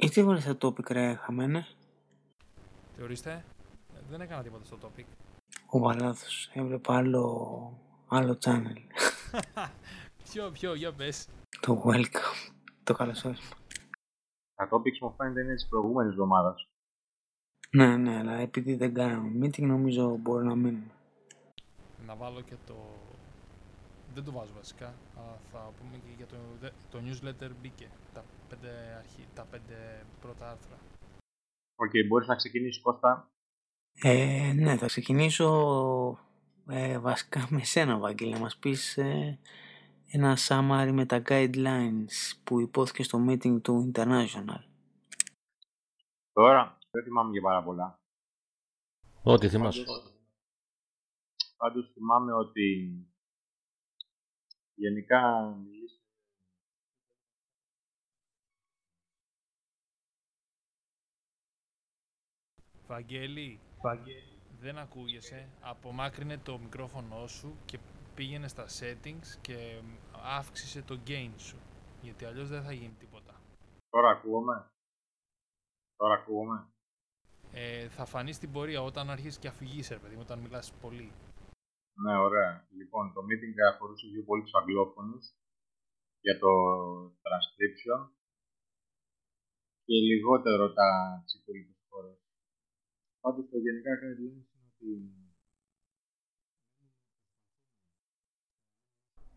ή τι έβαλες στο topic ρε χαμένε. Τι ορίστε. Ε, Δεν έκανα τίποτα στο topic. Ο Βαλάθος έβλεπα άλλο, άλλο channel. Ποιο, ποιο, για πες. το welcome. Το καλωσόρισμα. Τα topics μου φαίνεται είναι της προηγούμενης εβδομάδας. Ναι, ναι, αλλά επειδή δεν κάναμε meeting νομίζω μπορεί να μείνουμε. Να βάλω και το... Δεν το βάζω βασικά, αλλά θα πούμε και για το, το newsletter μπήκε. Τα πέντε, αρχή, τα πέντε πρώτα άρθρα. Οκ, μπορείς να ξεκινήσεις Κώστα; Ε, ναι, θα ξεκινήσω ε, βασικά με σένα, Βάγγελη, να μας πεις ε, ένα summary με τα guidelines που ειπώθηκε στο meeting του International. Τώρα δεν θυμάμαι και πάρα πολλά. Ό,τι θυμάσαι. Πάντως θυμάμαι ότι γενικά μιλήσαμε Βαγγέλη, δεν ακούγεσαι. Απομάκρυνε το μικρόφωνο σου και πήγαινε στα settings και αύξησε το gain σου. Γιατί αλλιώς δεν θα γίνει τίποτα. Τώρα ακούγομαι. Τώρα ακούγομαι. Ε, θα φανείς στην πορεία όταν αρχίσεις και αφηγείς, ρε παιδί μου, όταν μιλάς πολύ. Ναι, ωραία. Λοιπόν, το meeting αφορούσε δύο πολύ τους αγγλόφωνους για το transcription και λιγότερο τα τις υπόλοιπες χώρες. Πάντως, το γενικά guidelines είναι ότι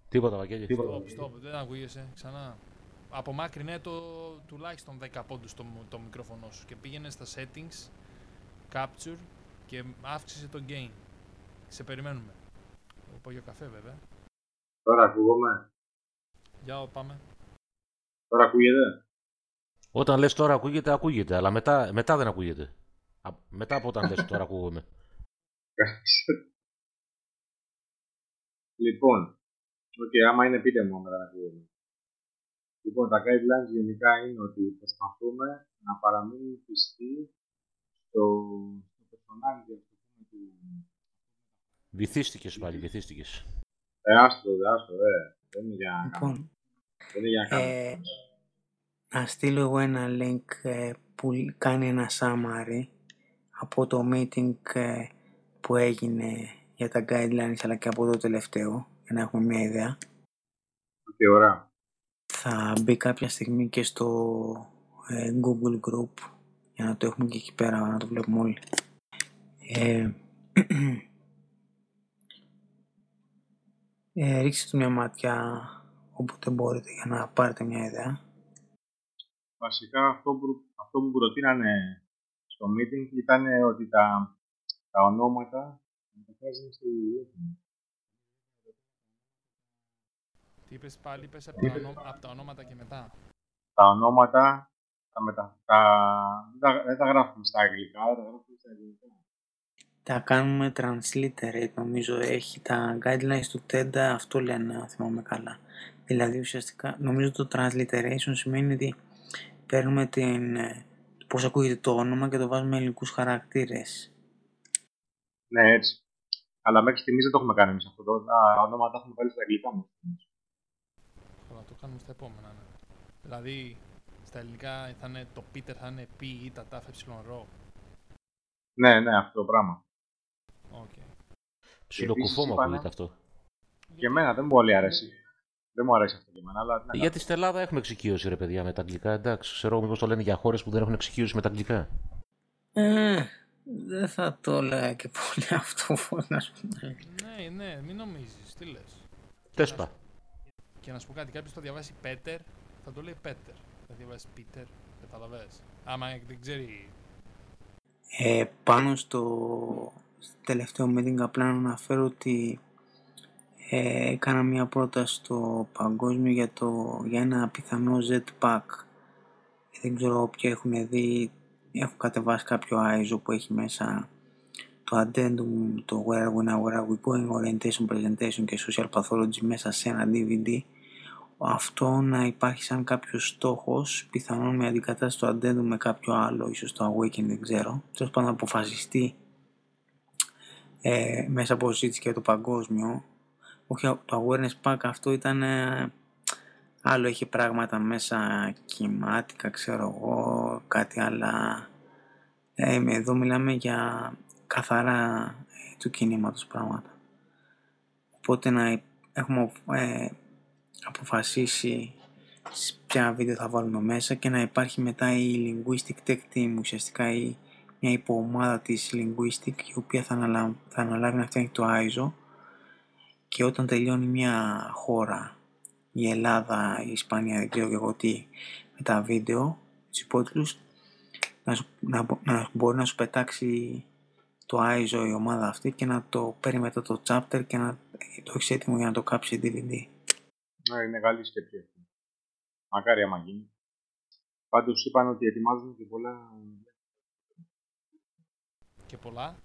Τίποτα, Βαγγέλη. Stop, stop, δεν ακούγεσαι ξανά. Απομάκρυνε το τουλάχιστον 10 πόντους το, το μικρόφωνο σου και πήγαινε στα settings, capture και αύξησε το gain. Σε περιμένουμε. Εγώ πάω για καφέ βέβαια. τώρα ακούγομαι. Για πάμε. Τώρα ακούγεται; Όταν λες τώρα ακούγεται, ακούγεται, αλλά μετά, μετά δεν ακούγεται. Α, μετά από όταν λες τώρα ακούγομαι. λοιπόν, οκ, άμα είναι πείτε μου άμα δεν ακούγομαι. Λοιπόν, τα guidelines γενικά είναι ότι προσπαθούμε να παραμείνουμε πιστοί στο, στο personality ας το πούμε, του, Βυθίστηκες πάλι, βυθίστηκες. Ε, άσ' το, δε, άσ' το, ε. Δεν είναι για να κάνουμε. Λοιπόν, Δεν είναι για να κάνουμε. ε, να στείλω εγώ ένα link ε, που κάνει ένα summary από το meeting ε, που έγινε για τα guidelines αλλά και από το τελευταίο για να έχουμε μια ιδέα. Οκ, ωραία. Θα μπει κάποια στιγμή και στο ε, Google Group για να το έχουμε και εκεί πέρα να το βλέπουμε όλοι. Ε, ε, ρίξτε του μια ματιά όποτε μπορείτε για να πάρετε μια ιδέα. Βασικά αυτό που, αυτό που προτείνανε στο meeting ήταν ότι τα, τα ονόματα μεταφράζουν στη διεύθυνση. Τι είπες πάλι, είπες από τα, ονό- απ' τα ονόματα και μετά. Τα ονόματα τα μετα, τα, δεν, τα, δεν τα γράφουμε στα αγγλικά, τα γράφουμε στα αγγλικά. Τα κάνουμε transliterate νομίζω έχει τα guidelines του TED αυτό λένε αν θυμάμαι καλά. Δηλαδή ουσιαστικά νομίζω το transliteration σημαίνει ότι παίρνουμε την, ε, πώς ακούγεται το όνομα και το βάζουμε με ελληνικούς χαρακτήρες. Ναι, έτσι. Αλλά μέχρι στιγμής δεν το έχουμε κάνει εμείς αυτό. Το, τα ονόματα τα έχουμε βάλει στα αγγλικά μας. Θα το κάνουμε στα επόμενα, ναι. Δηλαδή, στα ελληνικά θα είναι, το Peter θα είναι πι, ήτα, ταφ, ε, ρο. Ναι, ναι, αυτό το πράγμα. Οκ. Ψιλοκουφό μου είπανε- ακούγεται αυτό. Και εμένα δεν μου πολύ αρέσει. Δεν μου αρέσει αυτό και εμένα, αλλά ναι, Γιατί στην Ελλάδα έχουμε εξοικείωση, ρε παιδιά, με τα αγγλικά. Εντάξει, ξέρω μήπως το λένε για χώρες που δεν έχουν εξοικείωση με τα αγγλικά. Ε, δεν θα το έλεγα και πολύ αυτό να σου πω. Ναι, ναι, μην νομίζεις, τι λες. Τέσπα. Και να σου πω κάτι, κάποιος θα διαβάσει Πέτερ, θα το λέει Πέτερ. Θα διαβάσει Πίτερ, καταλαβαίνεις. Άμα δεν ξέρει Ε, πάνω στο τελευταίο meeting απλά να αναφέρω ότι ε, έκανα μια πρόταση στο παγκόσμιο για, το, για ένα πιθανό Z-Pack. Δεν ξέρω όποιοι έχουν δει, έχω κατεβάσει κάποιο ISO που έχει μέσα το addendum, το where are we now, where are we going, orientation, presentation και social pathology μέσα σε ένα DVD αυτό να υπάρχει σαν κάποιο στόχος, πιθανόν με αντικατάσταση του addendum με κάποιο άλλο, ίσως το awakening δεν ξέρω, τέλος πάντων να αποφασιστεί ε, μέσα από συζήτηση και το παγκόσμιο. Όχι, το awareness pack αυτό ήταν ε, άλλο, είχε πράγματα μέσα κυματικά, ξέρω εγώ, κάτι, αλλά ε, εδώ μιλάμε για καθαρά ε, του κινήματος πράγματα. Οπότε να έχουμε ε, αποφασίσει ποια βίντεο θα βάλουμε μέσα και να υπάρχει μετά η Linguistic Tech Team, ουσιαστικά η, μια υποομάδα της Linguistic η οποία θα αναλάβει, θα αναλάβει να φτιάχνει το ISO και όταν τελειώνει μια χώρα, η Ελλάδα, η Ισπανία, δεν ξέρω και εγώ τι, με τα βίντεο, τους υπότιτλους, να, να, να μπορεί να σου πετάξει το ISO η ομάδα αυτή και να το παίρνει μετά το chapter και να το έχεις έτοιμο για να το κάψεις DVD. Ναι, είναι καλή σκέψη αυτή. Μακάρι άμα γίνει. Πάντως είπαν ότι ετοιμάζουν και πολλά Και πολλά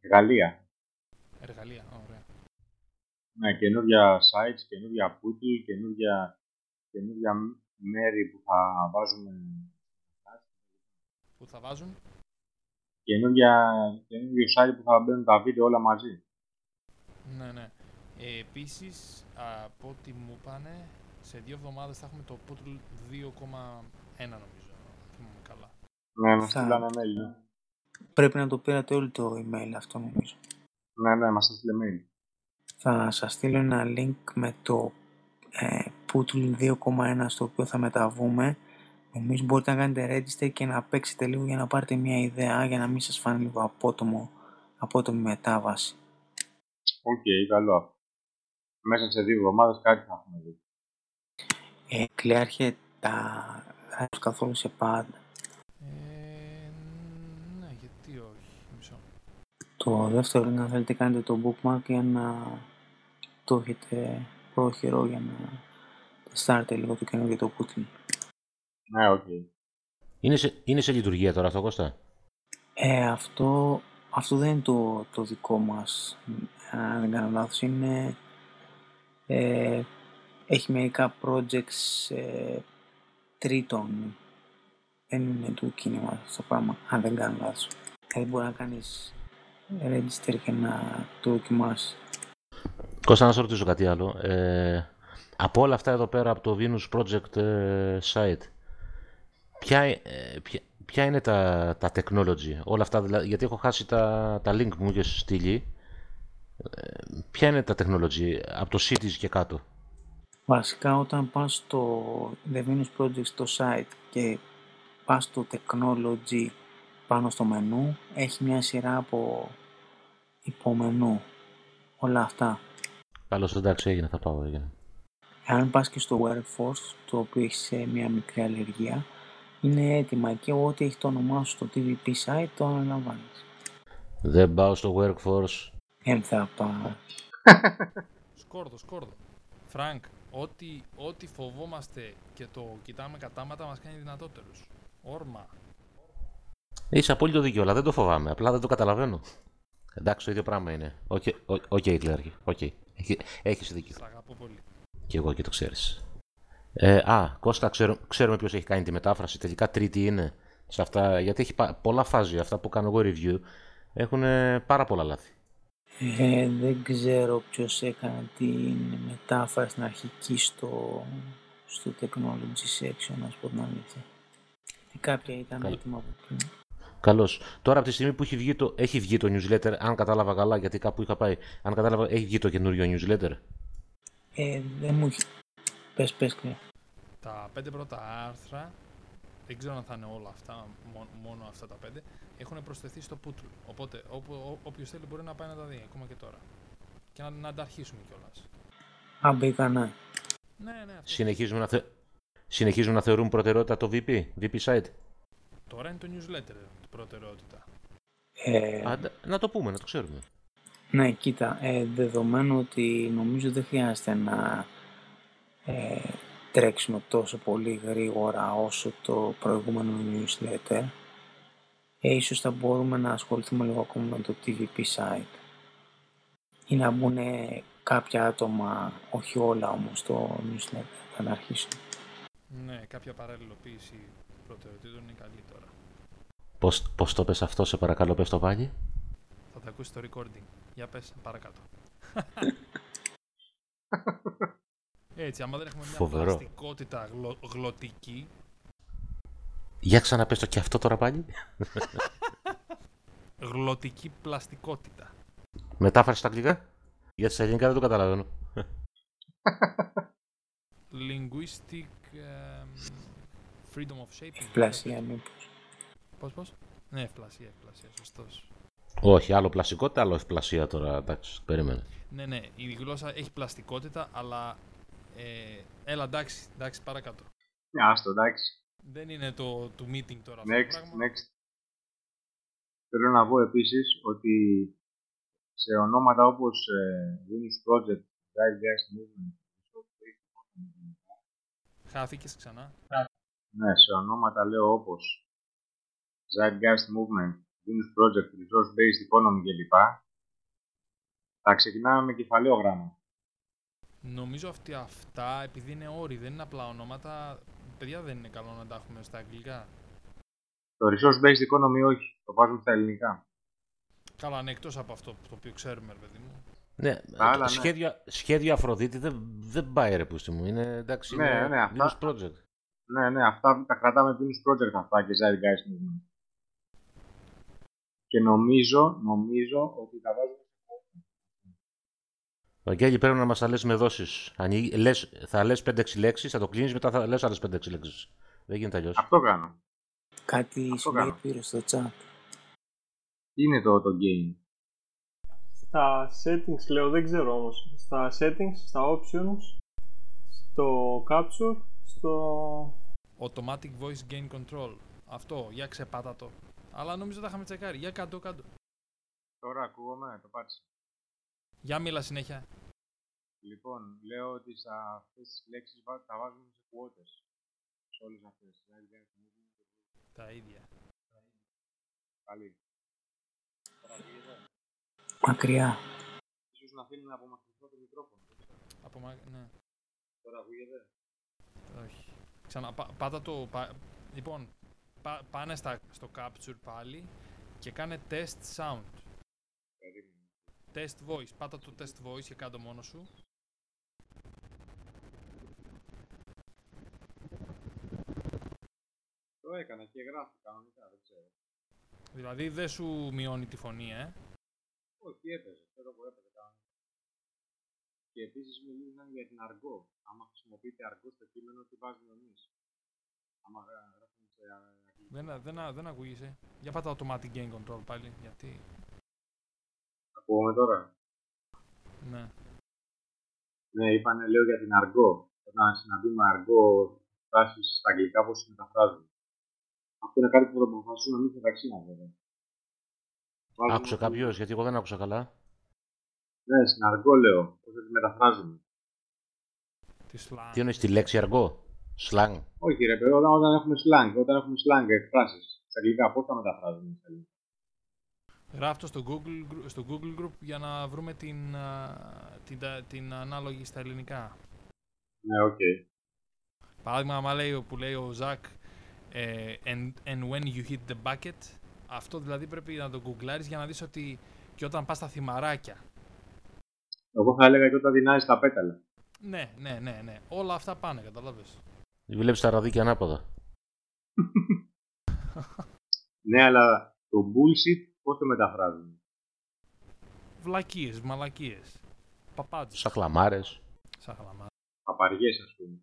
εργαλεία. εργαλεία. Ωραία. Ναι, καινούργια sites, καινούργια Poodle, καινούργια, καινούργια μέρη που θα βάζουμε Που θα βάζουν. καινούργια, καινούργιο site που θα μπαίνουν τα βίντεο όλα μαζί. Ναι, ναι. Ε, επίσης, από ό,τι μου είπανε, σε δύο εβδομάδες θα έχουμε το Poodle 2,1 νομίζω. αν θυμάμαι καλά. Ναι, μας Θα- στείλανε mail. Ναι, Πρέπει να το πήρατε όλοι το email αυτό νομίζω. ναι, ναι μας έστειλε mail. Θα σας στείλω ένα link με το ε, Pootle 2.1 στο οποίο θα μεταβούμε. Νομίζω μπορείτε να κάνετε register και να παίξετε λίγο για να πάρετε μια ιδέα για να μην σας φανεί λίγο απότομο, απότομη μετάβαση. Οκ, καλό αυτό. Μέσα σε δύο εβδομάδες κάτι θα έχουμε δει. Ε, Κλέαρχε, τα γράφεις καθόλου σε pad. Ε, ναι, γιατί όχι. Μισό. Το δεύτερο είναι αν θέλετε κάνετε το bookmark για να το έχετε πρόχειρο για να τεστάρετε λίγο το καινούργιο το Pootle. Ναι, οκ. Είναι σε, είναι σε λειτουργία τώρα αυτό, Κώστα; Ε, αυτό, αυτό δεν είναι το, το δικό μας, αν δεν κάνω λάθος. Είναι, ε, έχει μερικά projects ε, τρίτων. Δεν είναι του κίνημα αυτό το πράγμα, αν δεν κάνω λάθος. Δηλαδή μπορεί να κάνεις register και να το δοκιμάσεις. Κώστα, να σε ρωτήσω κάτι άλλο. Ε, από όλα αυτά εδώ πέρα, από το Venus Project ε, site, ποια, ε, ποια, ποια είναι τα, τα technology, όλα αυτά, δηλαδή, γιατί έχω χάσει τα, τα link μου και στείλει. Ε, ποια είναι τα technology, από το cities και κάτω; Βασικά όταν πας στο The Venus Project στο site και πας στο technology πάνω στο μενού, έχει μια σειρά από υπομενού. Όλα αυτά. Καλώς, εντάξει, έγινε, θα πάω, έγινε. Αν πας και στο Workforce, το οποίο έχει σε μια μικρή αλλεργία, είναι έτοιμα και ό,τι έχει το όνομά σου στο TVP site το αναλαμβάνεις. Δεν πάω στο workforce. Δεν θα πάω. Σκόρδο, σκόρδο. Φρανκ, ό,τι, ό,τι φοβόμαστε και το κοιτάμε κατάματα μας κάνει δυνατότερους. Όρμα. Έχεις απόλυτο δίκιο, αλλά δεν το φοβάμαι. Απλά δεν το καταλαβαίνω. Εντάξει, το ίδιο πράγμα είναι. Οκ, οκ, οκ, Κλέαρχε. Οκ. Έχει- Έχεις δίκιο. Σ' αγαπώ πολύ. Και εγώ και το ξέρεις. Ε, α, Κώστα, ξέρω, ξέρουμε ποιος έχει κάνει τη μετάφραση. Τελικά τρίτη είναι σε αυτά, γιατί έχει πα- πολλά φάζι. Αυτά που κάνω εγώ review έχουν ε, πάρα πολλά λάθη. Ε, δεν ξέρω ποιος έκανε την μετάφραση στην αρχική στο, στο technology section, να σου πω την αλήθεια. Και κάποια ήταν Καλά. έτοιμα από πριν. Καλώς. Τώρα από τη στιγμή που έχει βγει το, έχει βγει το newsletter, αν κατάλαβα καλά, γιατί κάπου είχα πάει, αν κατάλαβα, έχει βγει το καινούριο newsletter; Ε, δεν μου έχει... Πες, πες, Κλέ. Τα πέντε πρώτα άρθρα, δεν ξέρω αν θα είναι όλα αυτά, μόνο, μόνο αυτά τα πέντε, έχουν προσθεθεί στο Poodle. Οπότε όπου, όποιος θέλει μπορεί να πάει να τα δει ακόμα και τώρα. Και να, να τα αρχίσουμε κιόλας. Α, μπήκα, ναι. Ναι, ναι, αυτό. Συνεχίζουμε να, θε... Συνεχίζουμε να θεωρούμε προτεραιότητα το VP, VP site; Τώρα είναι το newsletter η προτεραιότητα. Ε, Α, ντα- να το πούμε, να το ξέρουμε. ναι, κοίτα, ε, δεδομένου ότι νομίζω δεν χρειάζεται να ε, τρέξουμε τόσο πολύ γρήγορα όσο το προηγούμενο newsletter, ε, ίσως θα μπορούμε να ασχοληθούμε λίγο ακόμα με το TVP site. Ή να μπουν κάποια άτομα, όχι όλα όμως, στο newsletter, θα να αρχίσουν. Ναι, κάποια παραλληλοποίηση προτεραιοτήτων είναι καλή τώρα. Πώς, πώς το πες αυτό, σε παρακαλώ, πες το πάλι. Θα τα ακούσεις το recording. Για πες, παρακάτω. Έτσι, άμα δεν έχουμε μια Φοβερό. πλαστικότητα γλω, γλωτική, Για ξαναπες το και αυτό τώρα πάλι. Γλωτική πλαστικότητα. Μετάφραση στα αγγλικά. Γιατί στα ελληνικά δεν το καταλαβαίνω. Linguistic um, freedom of shaping. Ευπλασία μήπως. Πώς, πώς; Ναι, ευπλασία, ευπλασία, σωστός. Όχι, άλλο πλαστικότητα, άλλο ευπλασία τώρα. Εντάξει, περίμενε. Ναι, ναι, η γλώσσα έχει πλαστικότητα, αλλά ε, έλα εντάξει, εντάξει, παρακάτω. Ναι, άστο, εντάξει. Δεν είναι το του meeting τώρα αυτό το Next, πράγμα. next. Θέλω να πω επίσης ότι σε ονόματα όπως ε, Venus Project, Zeitgeist Movement, Χάθηκες ξανά. Ναι, σε ονόματα λέω όπως Zeitgeist Movement, Venus Project, Resource Based Economy κλπ. Θα ξεκινάμε με κεφαλαίο γράμμα. Νομίζω ότι αυτά, επειδή είναι όροι, δεν είναι απλά ονόματα, παιδιά δεν είναι καλό να τα έχουμε στα αγγλικά. Το Resource Based Economy όχι, το βάζουμε στα ελληνικά. Καλά, ναι, εκτός από αυτό το οποίο ξέρουμε, ρε παιδί μου. Ναι, άλλα, το ναι. σχέδιο, σχέδιο Αφροδίτη δεν, δεν πάει ρε πούστη μου. Είναι εντάξει, Ναι, είναι ναι, αυτά- Venus Project. Ναι, ναι, αυτά τα κρατάμε Venus Project αυτά και Zeitgeist Movement. Και νομίζω, νομίζω ότι τα βάζουμε Βαγγέλη, πρέπει να μας τα λες με δόσεις. Ανοίγει- λες, θα λες 5-6 λέξεις, θα το κλείνεις, μετά θα λες άλλες 5-6 λέξεις. Δεν γίνεται αλλιώς. Αυτό κάνω. Κάτι Αυτό σου λέει κάνω. πήρε στο chat. Τι είναι το, το game. Στα settings λέω, δεν ξέρω όμως. Στα settings, στα options, στο capture, στο... Automatic Voice Gain Control. Αυτό, για ξεπάτα το. Αλλά νομίζω τα είχαμε τσεκάρει. Για κάτω, κάτω. Τώρα ακούγομαι, το πάτησα. Για μίλα συνέχεια. Λοιπόν, λέω ότι σε αυτές τις λέξεις βά- τα βάζουμε σε quotes. Σε όλες αυτές. Zeitgeist Movement. Τα ίδια. Καλή. Τώρα ακούγεται. Μακριά. Ίσως να θέλει να απομακρυνθώ το μικρόφωνο. Από μα... ναι. Τώρα ακούγεται. Όχι. Ξανά, πά- πάτα το... πα- Λοιπόν, πά- πάνε στα, στο capture πάλι και κάνε test sound. Περίμενε. Test voice. Πάτα το test voice και κάτω μόνο σου. Το έκανα και γράφει κανονικά, δεν ξέρω. Δηλαδή δεν σου μειώνει τη φωνή, ε. Όχι, έπαιζε. Ξέρω που έπαιζε κανονικά. Και επίσης μιλήσαν για την αργό. Άμα χρησιμοποιείτε αργό στο κείμενο, τι βάζουμε εμείς. Άμα γρα- γράφουμε σε αγγλικά. Δεν, δεν, α- δεν ακούγεσαι. Για πάτα automatic gain control πάλι. Γιατί. Ακούγομαι τώρα; Ναι. Ναι, είπανε, λέω για την αργό. Όταν συναντούμε αργό φράσεις στα αγγλικά, πώς τις μεταφράζουμε. Αυτό είναι κάτι που θα το αποφασίσουμε εμείς μεταξύ μας, βέβαια. Βάζουμε Άκουσε ότι- κάποιος, γιατί εγώ δεν άκουσα καλά. Ναι, στην αργό λέω, πώς θα τη μεταφράζουμε. Τη slang. Τι εννοείς τη λέξη αργό, slang. Όχι ρε παιδί, όταν, όταν έχουμε slang, όταν έχουμε slang εκφράσεις στα αγγλικά, πώς θα μεταφράζουμε στα αγγλικά; Γράφω το στο Google, gr- στο Google Group για να βρούμε την, α, την, τα- την ανάλογη στα ελληνικά. Ναι, οκ. Παράδειγμα, άμα λέει, ο- που λέει ο Jacque ε, and, and when you hit the bucket, αυτό δηλαδή πρέπει να το γκουγκλάρεις για να δεις ότι και όταν πας στα θυμαράκια. Εγώ θα έλεγα και όταν τινάζει τα πέταλα. Ναι, ναι, ναι, ναι. Όλα αυτά πάνε, καταλάβες. Βλέπεις τα ραδίκια ανάποδα. Ναι, αλλά το bullshit πώς το μεταφράζουμε. Βλακίες, μαλακίες. Παπάτζες. Σαχλαμάρες. Σαχλαμά. Παπαριές, ας πούμε.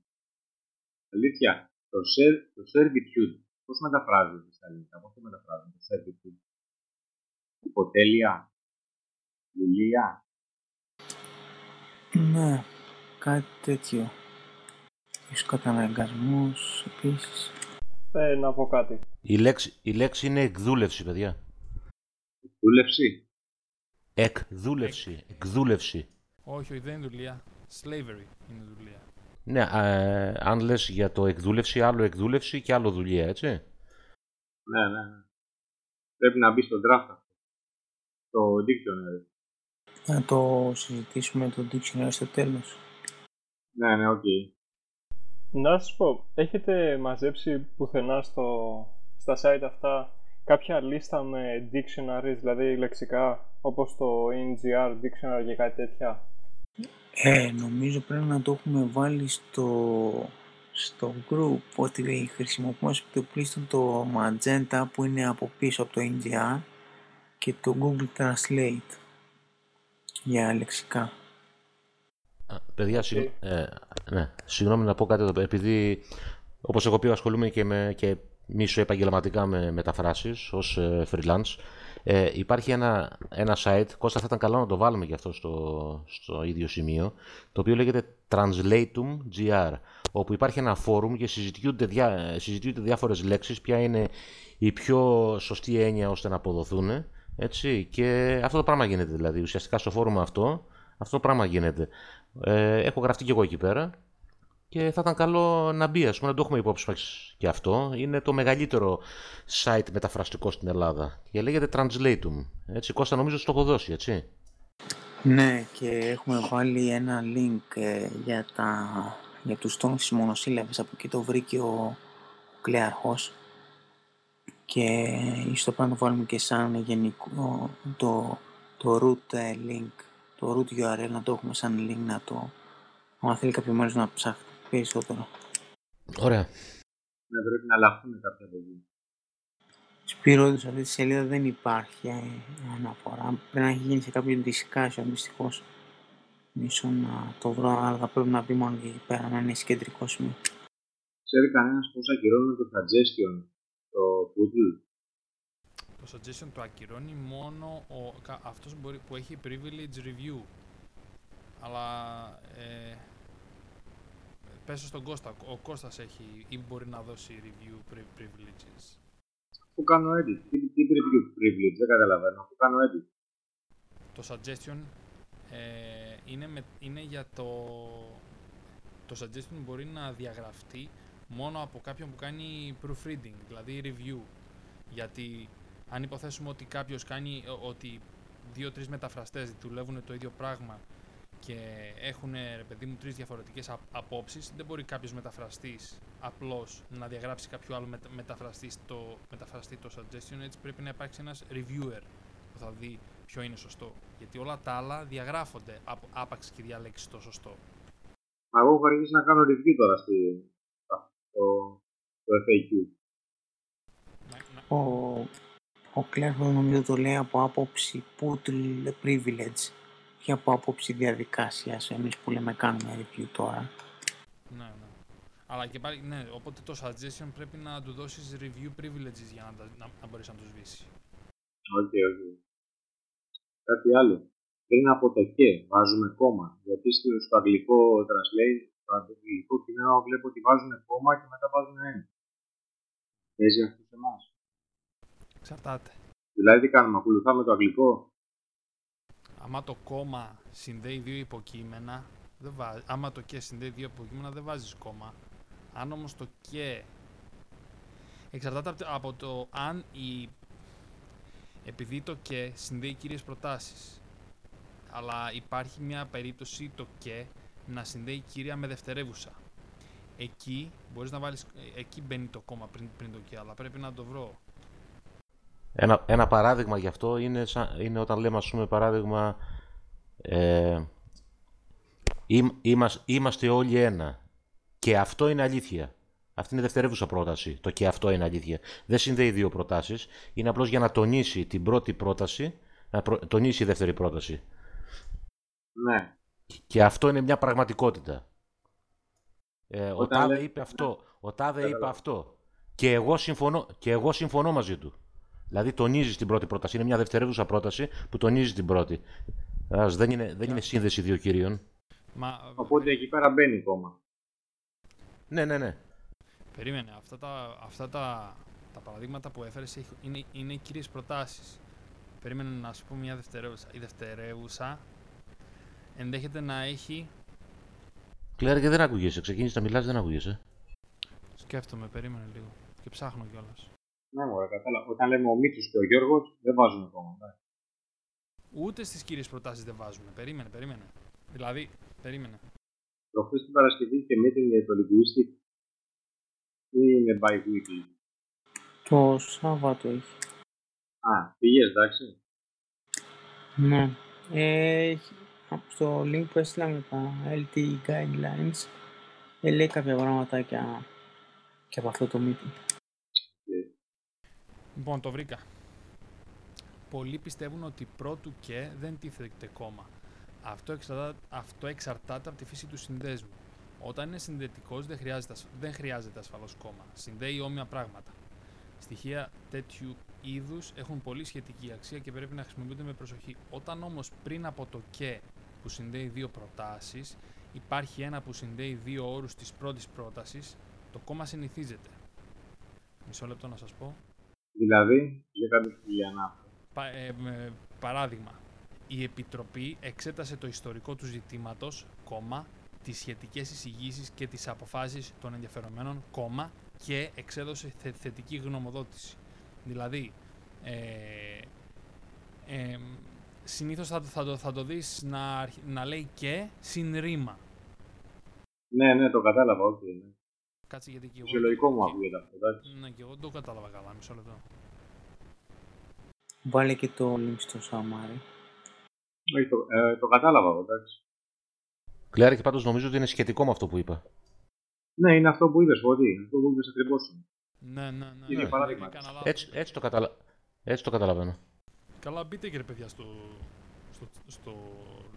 Αλήθεια, το, ser, το servitude, πώς μεταφράζεται στα ελληνικά, πώς το μεταφράζουμε το servitude. Υποτέλεια, δουλεία, Ναι, κάτι τέτοιο. Ίσως καταναγκασμούς επίσης; Ε, να πω κάτι. Η λέξη, η λέξη είναι εκδούλευση, παιδιά. δούλευση. Εκδούλευση. Εκδούλευση. Όχι, όχι, δεν είναι δουλεία. Slavery είναι δουλεία. Ναι, ε, αν λες για το εκδούλευση, άλλο εκδούλευση και άλλο δουλεία, έτσι. Ναι, ναι, ναι. Πρέπει να μπει στο draft αυτό. Το dictionary. Να το συζητήσουμε το dictionary στο τέλος. Ναι, ναι, οκ. Να σας πω, έχετε μαζέψει πουθενά στο, στα site αυτά κάποια λίστα με dictionaries, δηλαδή λεξικά, όπως το NGR dictionary και κάτι τέτοια; Ε, νομίζω πρέπει να το έχουμε βάλει στο στο group ότι χρησιμοποιούμε ως επιτοπλίστων το Magenta που είναι από πίσω από το NGR και το Google Translate για λεξικά. Παιδιά, συγγνώμη, ε, ναι, συγγνώμη να πω κάτι εδώ, επειδή όπως έχω πει ασχολούμαι και, με, και μίσο επαγγελματικά με μεταφράσεις ως ε, freelance. Ε, υπάρχει ένα, ένα site, Κώστα θα ήταν καλό να το βάλουμε και αυτό στο, στο ίδιο σημείο, το οποίο λέγεται Translatum.gr, όπου υπάρχει ένα φόρουμ και συζητιούνται, διά, συζητιούνται διάφορες λέξεις, ποια είναι η πιο σωστή έννοια ώστε να αποδοθούν, έτσι, και αυτό το πράγμα γίνεται δηλαδή, ουσιαστικά στο φόρουμ αυτό, αυτό το πράγμα γίνεται. Ε, έχω γραφτεί και εγώ εκεί πέρα και θα ήταν καλό να μπει, ας πούμε, να το έχουμε υπόψη μας και αυτό. Είναι το μεγαλύτερο site μεταφραστικό στην Ελλάδα και λέγεται Translatum. Έτσι, Κώστα, νομίζω ότι το έχω δώσει, έτσι. Ναι, και έχουμε βάλει ένα link ε, για, τα, για τους τόνους της μονοσύλλαβης. Από εκεί το βρήκε ο, ο Κλέαρχος. Και ίσως το πρέπει να το βάλουμε και σαν γενικό το, το root ε, link, το root URL να το έχουμε σαν link να το, αν θέλει κάποιος μέρος να ψάχνει περισσότερο. Ωραία. Ναι, πρέπει να αλλάχθουν κάποια παιδιά. Σπύρο, σε αυτή τη σελίδα δεν υπάρχει ε, αναφορά. Πρέπει να έχει γίνει σε κάποιο discussion, δυστυχώς. Μισό να το βρω, αλλά θα πρέπει να μπει μόνο εκεί πέρα, να είναι κεντρικό σημείο. Ξέρει κανένας πώ ακυρώνουμε το suggestion το Google. Το suggestion το ακυρώνει μόνο ο, αυτός μπορεί, που έχει privilege review. Αλλά ε, πέσω στον Κώστα. Ο Κώστας έχει ή μπορεί να δώσει review privileges. Πού κάνω edit; Τι, τι review privilege, δεν καταλαβαίνω. Πού κάνω edit; Το suggestion ε, είναι, με, είναι για το... Το suggestion μπορεί να διαγραφτεί μόνο από κάποιον που κάνει proofreading, δηλαδή review. Γιατί αν υποθέσουμε ότι κάποιος κάνει, ότι δύο-τρεις μεταφραστές δουλεύουν το ίδιο πράγμα και έχουν ρε παιδί μου τρεις διαφορετικές απόψεις δεν μπορεί κάποιος μεταφραστής απλώς να διαγράψει κάποιο άλλο μεταφραστή το, μεταφραστή το suggestion. Έτσι πρέπει να υπάρξει ένας reviewer που θα δει ποιο είναι σωστό. Γιατί όλα τα άλλα διαγράφονται από άπαξ και διαλέξεις το σωστό. Μα εγώ έχω αρχίσει να κάνω review τώρα στη, στο, στο FAQ ο, ο Κλέρφο νομίζω το λέει από άποψη put privilege και από άποψη διαδικασίας, εμείς που λέμε κάνουμε review τώρα. Ναι, ναι. Αλλά και πάλι, ναι, οπότε το suggestion πρέπει να του δώσεις review privileges για να, να, να μπορείς να το σβήσει. Όχι, όχι. Κάτι άλλο. Πριν από το και βάζουμε κόμμα. Γιατί στο αγγλικό translate, στο αγγλικό κείμενο βλέπω ότι βάζουν κόμμα και μετά βάζουν ένα. Παίζει αυτό σε εμάς. Εξαρτάται. Δηλαδή τι κάνουμε, ακολουθάμε το αγγλικό; Άμα το κόμμα συνδέει δύο υποκείμενα, δεν βάζει, άμα το και συνδέει δύο υποκείμενα δεν βάζεις κόμμα. Αν όμως το και εξαρτάται από το αν η επειδή το και συνδέει κύριες προτάσεις αλλά υπάρχει μια περίπτωση το και να συνδέει κύρια με δευτερεύουσα. Εκεί μπορείς να βάλεις, εκεί μπαίνει το κόμμα πριν, πριν το και, αλλά πρέπει να το βρω. Ένα, ένα παράδειγμα γι' αυτό είναι, είναι όταν λέμε, ας πούμε, παράδειγμα, ε, είμαστε όλοι ένα. Και αυτό είναι αλήθεια. Αυτή είναι δευτερεύουσα πρόταση. Το και αυτό είναι αλήθεια. Δεν συνδέει δύο προτάσεις. Είναι απλώς για να τονίσει την πρώτη πρόταση, να τονίσει η δεύτερη πρόταση. Ναι. Και αυτό είναι μια πραγματικότητα. Ε, ο Τάδε είπε αυτό. Ο Τάδε είπε αυτό. Και εγώ, συμφωνώ, και εγώ συμφωνώ μαζί του. Δηλαδή τονίζεις την πρώτη πρόταση. Είναι μια δευτερεύουσα πρόταση που τονίζει την πρώτη. Ας, δεν, είναι, δεν είναι σύνδεση δύο κυρίων. Μα... Οπότε εκεί πέρα μπαίνει κόμμα. Ναι, ναι, ναι. Περίμενε. Αυτά τα, αυτά τα, τα παραδείγματα που έφερες είναι, είναι κύριες προτάσεις. Περίμενε να σου πω μια δευτερεύουσα. Η δευτερεύουσα ενδέχεται να έχει. Κλέρα και δεν ακούγεσαι. Ξεκίνησες να μιλάς, δεν ακούγεσαι. Σκέφτομαι, περίμενε λίγο. Και ψάχνω κιόλας. Ναι, μωρέ, κατάλαβα. Όταν λέμε ο Μίτσο και ο Γιώργος, δεν βάζουμε ακόμα. Ναι. Ούτε στις κύριες προτάσεις δεν βάζουμε. Περίμενε, περίμενε. Δηλαδή, περίμενε. Προχθέ την Παρασκευή και meeting για το linguistic ή είναι bi-weekly. Το Σάββατο έχει. Α, πήγες, εντάξει. Ναι. Ε, στο link που έστειλα με τα LTE guidelines ε, λέει κάποια πραγματάκια και από αυτό το meeting. Λοιπόν, το βρήκα. Πολλοί πιστεύουν ότι πρώτου και δεν τίθεται κόμμα. Αυτό, εξαρτά, αυτό εξαρτάται από τη φύση του συνδέσμου. Όταν είναι συνδετικός, δεν χρειάζεται, ασ- δεν χρειάζεται ασφαλώς κόμμα. Συνδέει όμοια πράγματα. Στοιχεία τέτοιου είδους έχουν πολύ σχετική αξία και πρέπει να χρησιμοποιούνται με προσοχή. Όταν όμως πριν από το και που συνδέει δύο προτάσεις, υπάρχει ένα που συνδέει δύο όρους της πρώτης πρότασης, το κόμμα συνηθίζεται. Μισό λεπτό να σας πω. Δηλαδή, για κάποιο χιλιανά. Πα- ε, με- παράδειγμα, η Επιτροπή εξέτασε το ιστορικό του ζητήματος, κόμμα, τις σχετικές εισηγήσεις και τις αποφάσεις των ενδιαφερομένων, κόμμα, και εξέδωσε θε- θετική γνωμοδότηση. Δηλαδή, ε, ε, συνήθως θα, το- θα, το, θα το δεις να, αρχι- να λέει και συν ρήμα. Ναι, ναι, το κατάλαβα, όχι. Ναι. Κάτσε γιατί και εγώ... Φυσιολογικό μου και- ακούγεται αυτό, εντάξει. Ναι, και εγώ δεν το κατάλαβα καλά, μισό λεπτό. Βάλε και το link στο Σαμάρι. Όχι, το, ε, το κατάλαβα, εγώ, εντάξει. Κλέρικ, πάντως νομίζω ότι είναι σχετικό με αυτό που είπα. Ναι, είναι αυτό που είπες, Φωτή. Αυτό που είπες ακριβώς. είναι. Ναι, ναι, ναι. Είναι ναι, παράδειγμα. έκανα λάθος. Έτσι, έτσι, το, καταλα... έτσι το καταλαβαίνω. Καλά, μπείτε και ρε παιδιά στο, στο, στο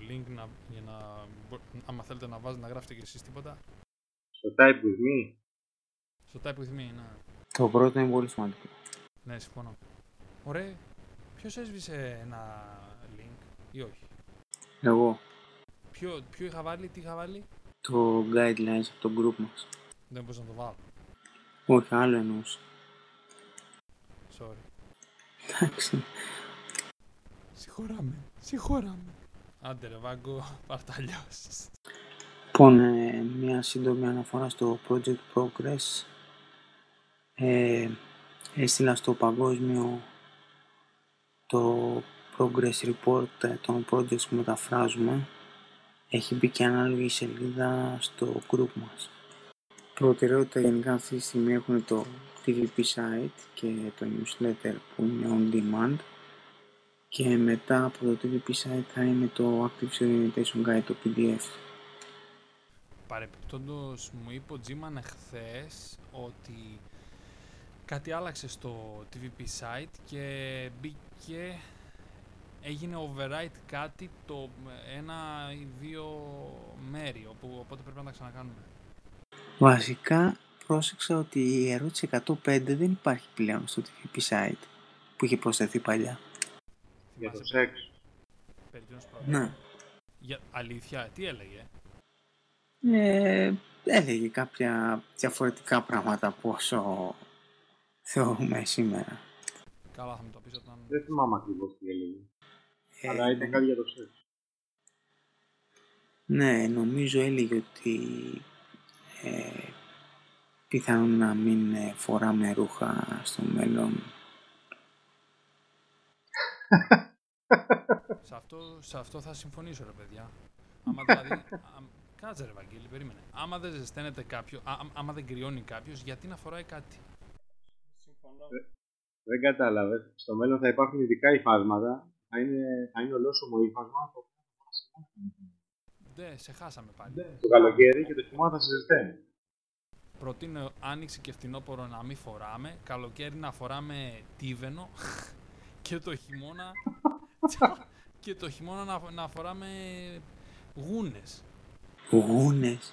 link να, για να, μπο- άμα θέλετε να βάζετε να γράφετε και εσείς τίποτα. Στο type with me. Στο type with me, ναι. Το πρώτο είναι πολύ σημαντικό. Ναι, συμφωνώ. Ωραία. Ποιος έσβησε ένα link ή όχι; Εγώ, Ποιο, ποιο είχα βάλει, τι είχα βάλει; το guidelines από το group μας. Δεν μπορούσα να το βάλω. Όχι, άλλο εννοούσα. Sorry. Εντάξει. Συγχωράμε. Συγχωράμε. Άντε ρε Βάγκο, πάρ' τα αλλιώς. Λοιπόν, ε, μια σύντομη αναφορά στο Project Progress. Ε, έστειλα στο παγκόσμιο το Progress Report ε, των projects που μεταφράζουμε. Έχει μπει και ανάλογη σελίδα στο group μας. Προτεραιότητα γενικά αυτή τη στιγμή έχουν το TVP site και το newsletter που είναι on demand και μετά από το TVP site θα είναι το Active Orientation Guide, το PDF. Παρεπιπτόντως μου είπε ο Τζίμαν εχθές ότι κάτι άλλαξε στο TVP site και μπήκε, έγινε override κάτι το ένα ή δύο μέρη, όπου, οπότε πρέπει να τα ξανακάνουμε. Βασικά πρόσεξα ότι η ερώτηση 105 δεν υπάρχει πλέον στο TVP site που είχε προσθεθεί παλιά. Για το Θυμάσαι σεξ. περί τίνος πρόκειται; Ναι. Για, αλήθεια, τι έλεγε; Ε, έλεγε κάποια διαφορετικά πράγματα από όσο θεωρούμε σήμερα. Καλά θα μου το πεις όταν... Δεν θυμάμαι ακριβώς τι έλεγε. Ε, Αλλά ήταν κάτι για το σεξ. Ναι, νομίζω έλεγε ότι ε, πιθανόν να μην ε, φοράμε ρούχα στο μέλλον. σε, αυτό, σε αυτό θα συμφωνήσω ρε παιδιά. Άμα δηλαδή... α, κάτσε ρε Βαγγέλη, περίμενε. Άμα δεν ζεσταίνεται κάποιο, α, α- άμα δεν κρυώνει κάποιος, γιατί να φοράει κάτι; Συμφωνώ. Δεν κατάλαβες. Στο μέλλον θα υπάρχουν ειδικά υφάσματα. Θα είναι, θα είναι ολόσωμο ύφασμα. Το, Δεν, σε χάσαμε πάλι. το καλοκαίρι και το χειμώνα θα σε ζεσταίνει. Προτείνω άνοιξη και φθινόπωρο να μην φοράμε, καλοκαίρι να φοράμε τίβενο και το χειμώνα και το χειμώνα να, να φοράμε γούνες. Γούνες.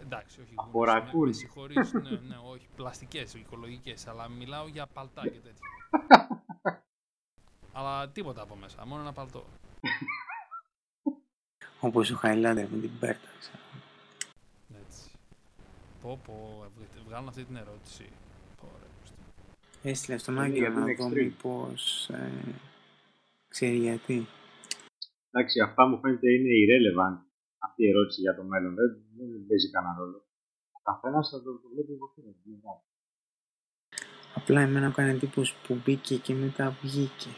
Εντάξει, όχι Από γούνες, με- ρακούν. Με συγχωρείς, ναι, ναι, όχι, πλαστικές, οικολογικές, αλλά μιλάω για παλτά και τέτοια. αλλά τίποτα από μέσα, μόνο ένα παλτό. Όπως ο Χαϊλάντερ με την Πέρτα. ξέρω. Έτσι. Πω πω, βγ- βγάλουν αυτή την ερώτηση. Πω, ρε, Χριστέ. Έστειλε στον Είναι Άγγελο γιατί να είναι δω extreme. μήπως ε, ξέρει γιατί. Εντάξει, αυτά μου φαίνεται είναι irrelevant αυτή η ερώτηση για το μέλλον. Δεν, δεν παίζει κανένα ρόλο. Ο καθένας θα το, το βλέπει από αυτό. Απλά εμένα μου έκανε εντύπωση που μπήκε και μετά βγήκε.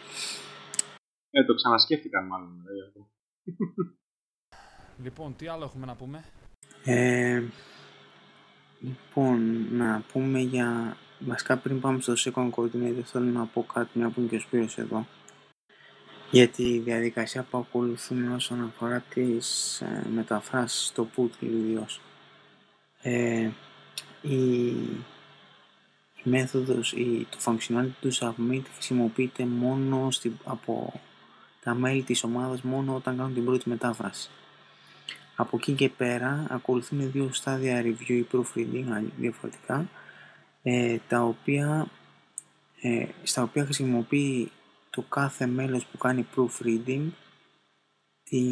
Ε, το ξανασκέφτηκαν μάλλον. ε, γι' αυτό. Λοιπόν, τι άλλο έχουμε να πούμε; Ε, λοιπόν, να πούμε για... Βασικά πριν πάμε στο second coordinator θέλω να πω κάτι μια που είναι και ο Σπύρος εδώ. Για τη διαδικασία που ακολουθούμε όσον αφορά τις ε, μεταφράσεις στο Poodle ιδίως. Ε, η, η μέθοδος, η, το functionality του submit χρησιμοποιείται μόνο στη, από τα μέλη της ομάδας μόνο όταν κάνουν την πρώτη μετάφραση. Από εκεί και πέρα ακολουθούν δύο στάδια review ή proofreading διαφορετικά, ε, τα οποία, ε, στα οποία χρησιμοποιεί το κάθε μέλος που κάνει proofreading τη,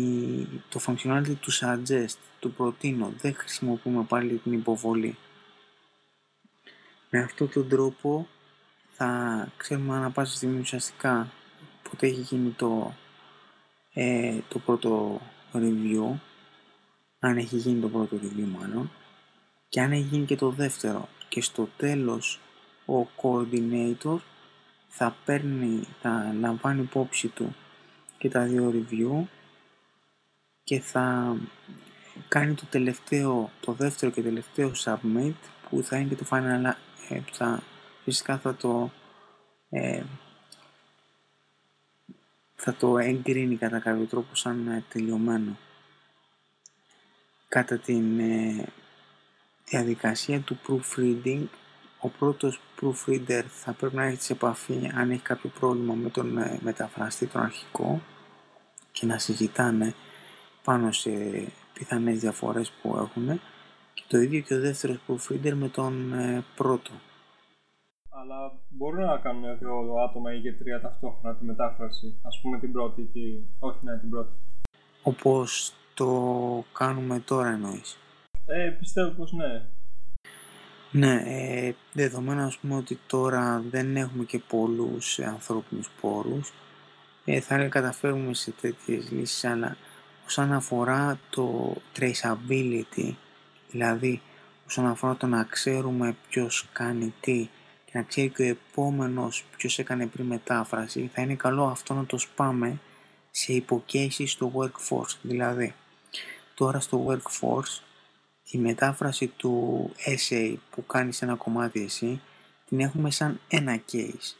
το functionality του suggest, του προτείνω. Δεν χρησιμοποιούμε πάλι την υποβολή. Με αυτόν τον τρόπο θα ξέρουμε ανά πάσα στιγμή ουσιαστικά πότε έχει γίνει το, ε, το πρώτο review αν έχει γίνει το πρώτο review μάλλον και αν έχει γίνει και το δεύτερο και στο τέλος ο coordinator θα παίρνει, θα λαμβάνει υπόψη του και τα δύο review και θα κάνει το τελευταίο, το δεύτερο και τελευταίο submit που θα είναι και το final, ε, θα, φυσικά θα το ε, θα το εγκρίνει κατά κάποιο τρόπο σαν ε, τελειωμένο. Κατά την ε, διαδικασία του proofreading, ο πρώτος proofreader θα πρέπει να έχει σε επαφή αν έχει κάποιο πρόβλημα με τον ε, μεταφραστή, τον αρχικό και να συζητάνε πάνω σε πιθανές διαφορές που έχουν και το ίδιο και ο δεύτερος proofreader με τον πρώτο. Αλλά μπορούν να κάνουν δύο άτομα ή και τρία ταυτόχρονα τη μετάφραση, ας πούμε την πρώτη και όχι να την πρώτη. Όπως το κάνουμε τώρα εννοείς. Ε, πιστεύω πως ναι. Ναι, ε, δεδομένου ας πούμε ότι τώρα δεν έχουμε και πολλούς ανθρώπινους πόρους, ε, θα καταφέρουμε σε τέτοιες λύσεις, αλλά όσον αφορά το traceability, δηλαδή όσον αφορά το να ξέρουμε ποιος κάνει τι και να ξέρει και ο επόμενος ποιος έκανε πριν μετάφραση, θα είναι καλό αυτό να το σπάμε σε υποκέσεις στο workforce. Δηλαδή, τώρα στο workforce, τη μετάφραση του essay που κάνεις σε ένα κομμάτι εσύ, την έχουμε σαν ένα case,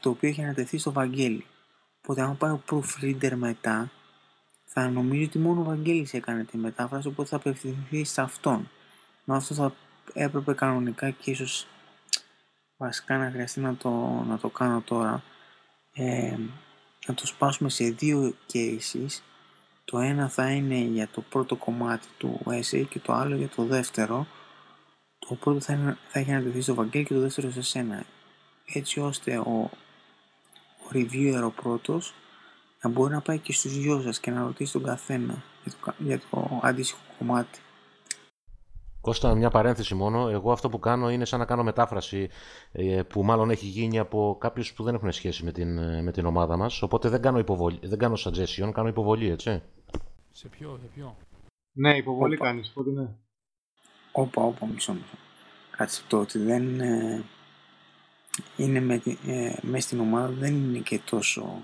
το οποίο έχει ανατεθεί στο Βαγγέλη. Οπότε αν πάει ο proofreader μετά, θα νομίζει ότι μόνο ο Βαγγέλης έκανε τη μετάφραση, οπότε θα απευθυνθεί σε αυτόν. Μα αυτό θα έπρεπε κανονικά και ίσως βασικά να χρειαστεί να το, να το κάνω τώρα ε, να το σπάσουμε σε δύο cases το ένα θα είναι για το πρώτο κομμάτι του essay και το άλλο για το δεύτερο. Το πρώτο θα, είναι, θα έχει αναδεθεί στο Βαγγέλη και το δεύτερο σε σένα. Έτσι ώστε ο, ο reviewer ο πρώτος να μπορεί να πάει και στους δυο σας και να ρωτήσει τον καθένα για το, για το αντίστοιχο κομμάτι Κώστα, μια παρένθεση μόνο. Εγώ αυτό που κάνω είναι σαν να κάνω μετάφραση ε, που μάλλον έχει γίνει από κάποιους που δεν έχουν σχέση με την, ε, με την ομάδα μας. Οπότε δεν κάνω, υποβολή, δεν κάνω suggestion, κάνω υποβολή, έτσι. Σε ποιο, σε ποιο; Ναι, υποβολή κάνεις, πότε ναι. Όπα, όπα, μισό μισό. Κάτσε το ότι δεν ε, είναι με, ε, μέσα στην ομάδα δεν είναι και τόσο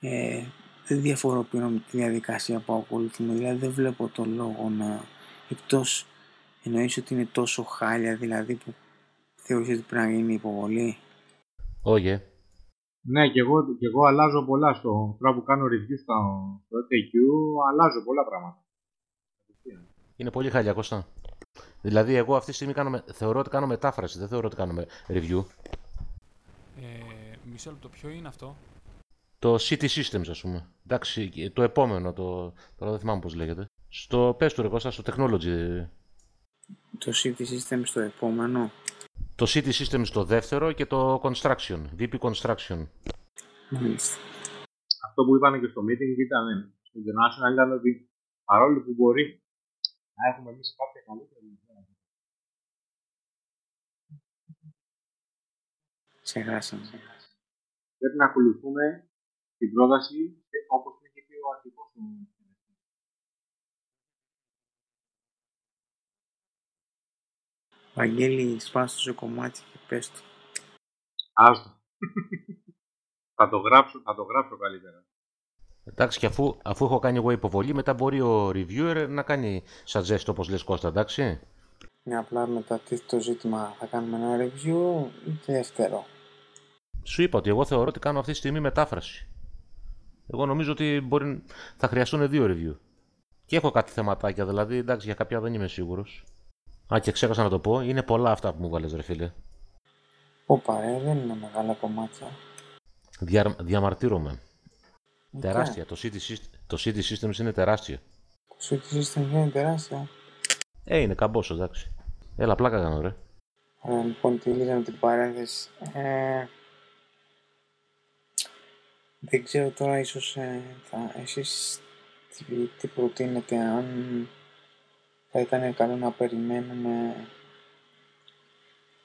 ε, δεν διαφοροποιώ με τη διαδικασία που ακολουθούμε δηλαδή δεν βλέπω το λόγο να εκτός Εννοείς ότι είναι τόσο χάλια δηλαδή που θεωρείς ότι πρέπει να γίνει υποβολή; Όχι. Ναι, και εγώ, και εγώ αλλάζω πολλά στο τώρα που κάνω review στο, στο FAQ, αλλάζω πολλά πράγματα. Είναι πολύ χάλια, Κώστα. Δηλαδή, εγώ αυτή τη στιγμή κάνω, θεωρώ ότι κάνω μετάφραση, δεν θεωρώ ότι κάνω review. Ε, μισό λεπτό, ποιο είναι αυτό; Το City Systems, ας πούμε. Εντάξει, το επόμενο, το, τώρα δεν θυμάμαι πώς λέγεται. Στο, πες του ρε Κώστα, στο Technology το City System στο επόμενο. Το City System στο δεύτερο και το Construction, VP Construction. Μάλιστα. Αυτό που είπανε και στο meeting ήταν στο International ήταν ότι παρόλο που μπορεί να έχουμε εμείς κάποια καλύτερη ιδέα. Ξεχάσαμε. Πρέπει να ακολουθούμε την πρόταση όπως την είχε πει ο αρχικός Βαγγέλη, σπάστο σε κομμάτι και πες το. Άστο. θα, το γράψω, θα το γράψω καλύτερα. Εντάξει, και αφού, αφού έχω κάνει εγώ υποβολή, μετά μπορεί ο reviewer να κάνει suggest όπως λες Κώστα, εντάξει. Ναι, απλά μετά το ζήτημα θα κάνουμε ένα review ή δεύτερο. Σου είπα ότι εγώ θεωρώ ότι κάνω αυτή τη στιγμή μετάφραση. Εγώ νομίζω ότι μπορεί, θα χρειαστούν δύο review. Και έχω κάτι θεματάκια, δηλαδή εντάξει για κάποια δεν είμαι σίγουρος. Α, και ξέχασα να το πω, είναι πολλά αυτά που μου βάλες, ρε φίλε. Ωπα, ρε, δεν είναι μεγάλα κομμάτια. Δια, διαμαρτύρομαι. Okay. Τεράστια. Το City, Syst- το City Systems είναι τεράστιο. Το City System είναι τεράστιο. Ε, είναι καμπόσο, εντάξει. Έλα, πλάκα κάνω, ρε. Ωραία, λοιπόν, τελείωσαμε την παρένθεση. Ε, δεν ξέρω τώρα, ίσως ε, θα, εσείς τι, τι προτείνετε, αν θα ήταν καλό να περιμένουμε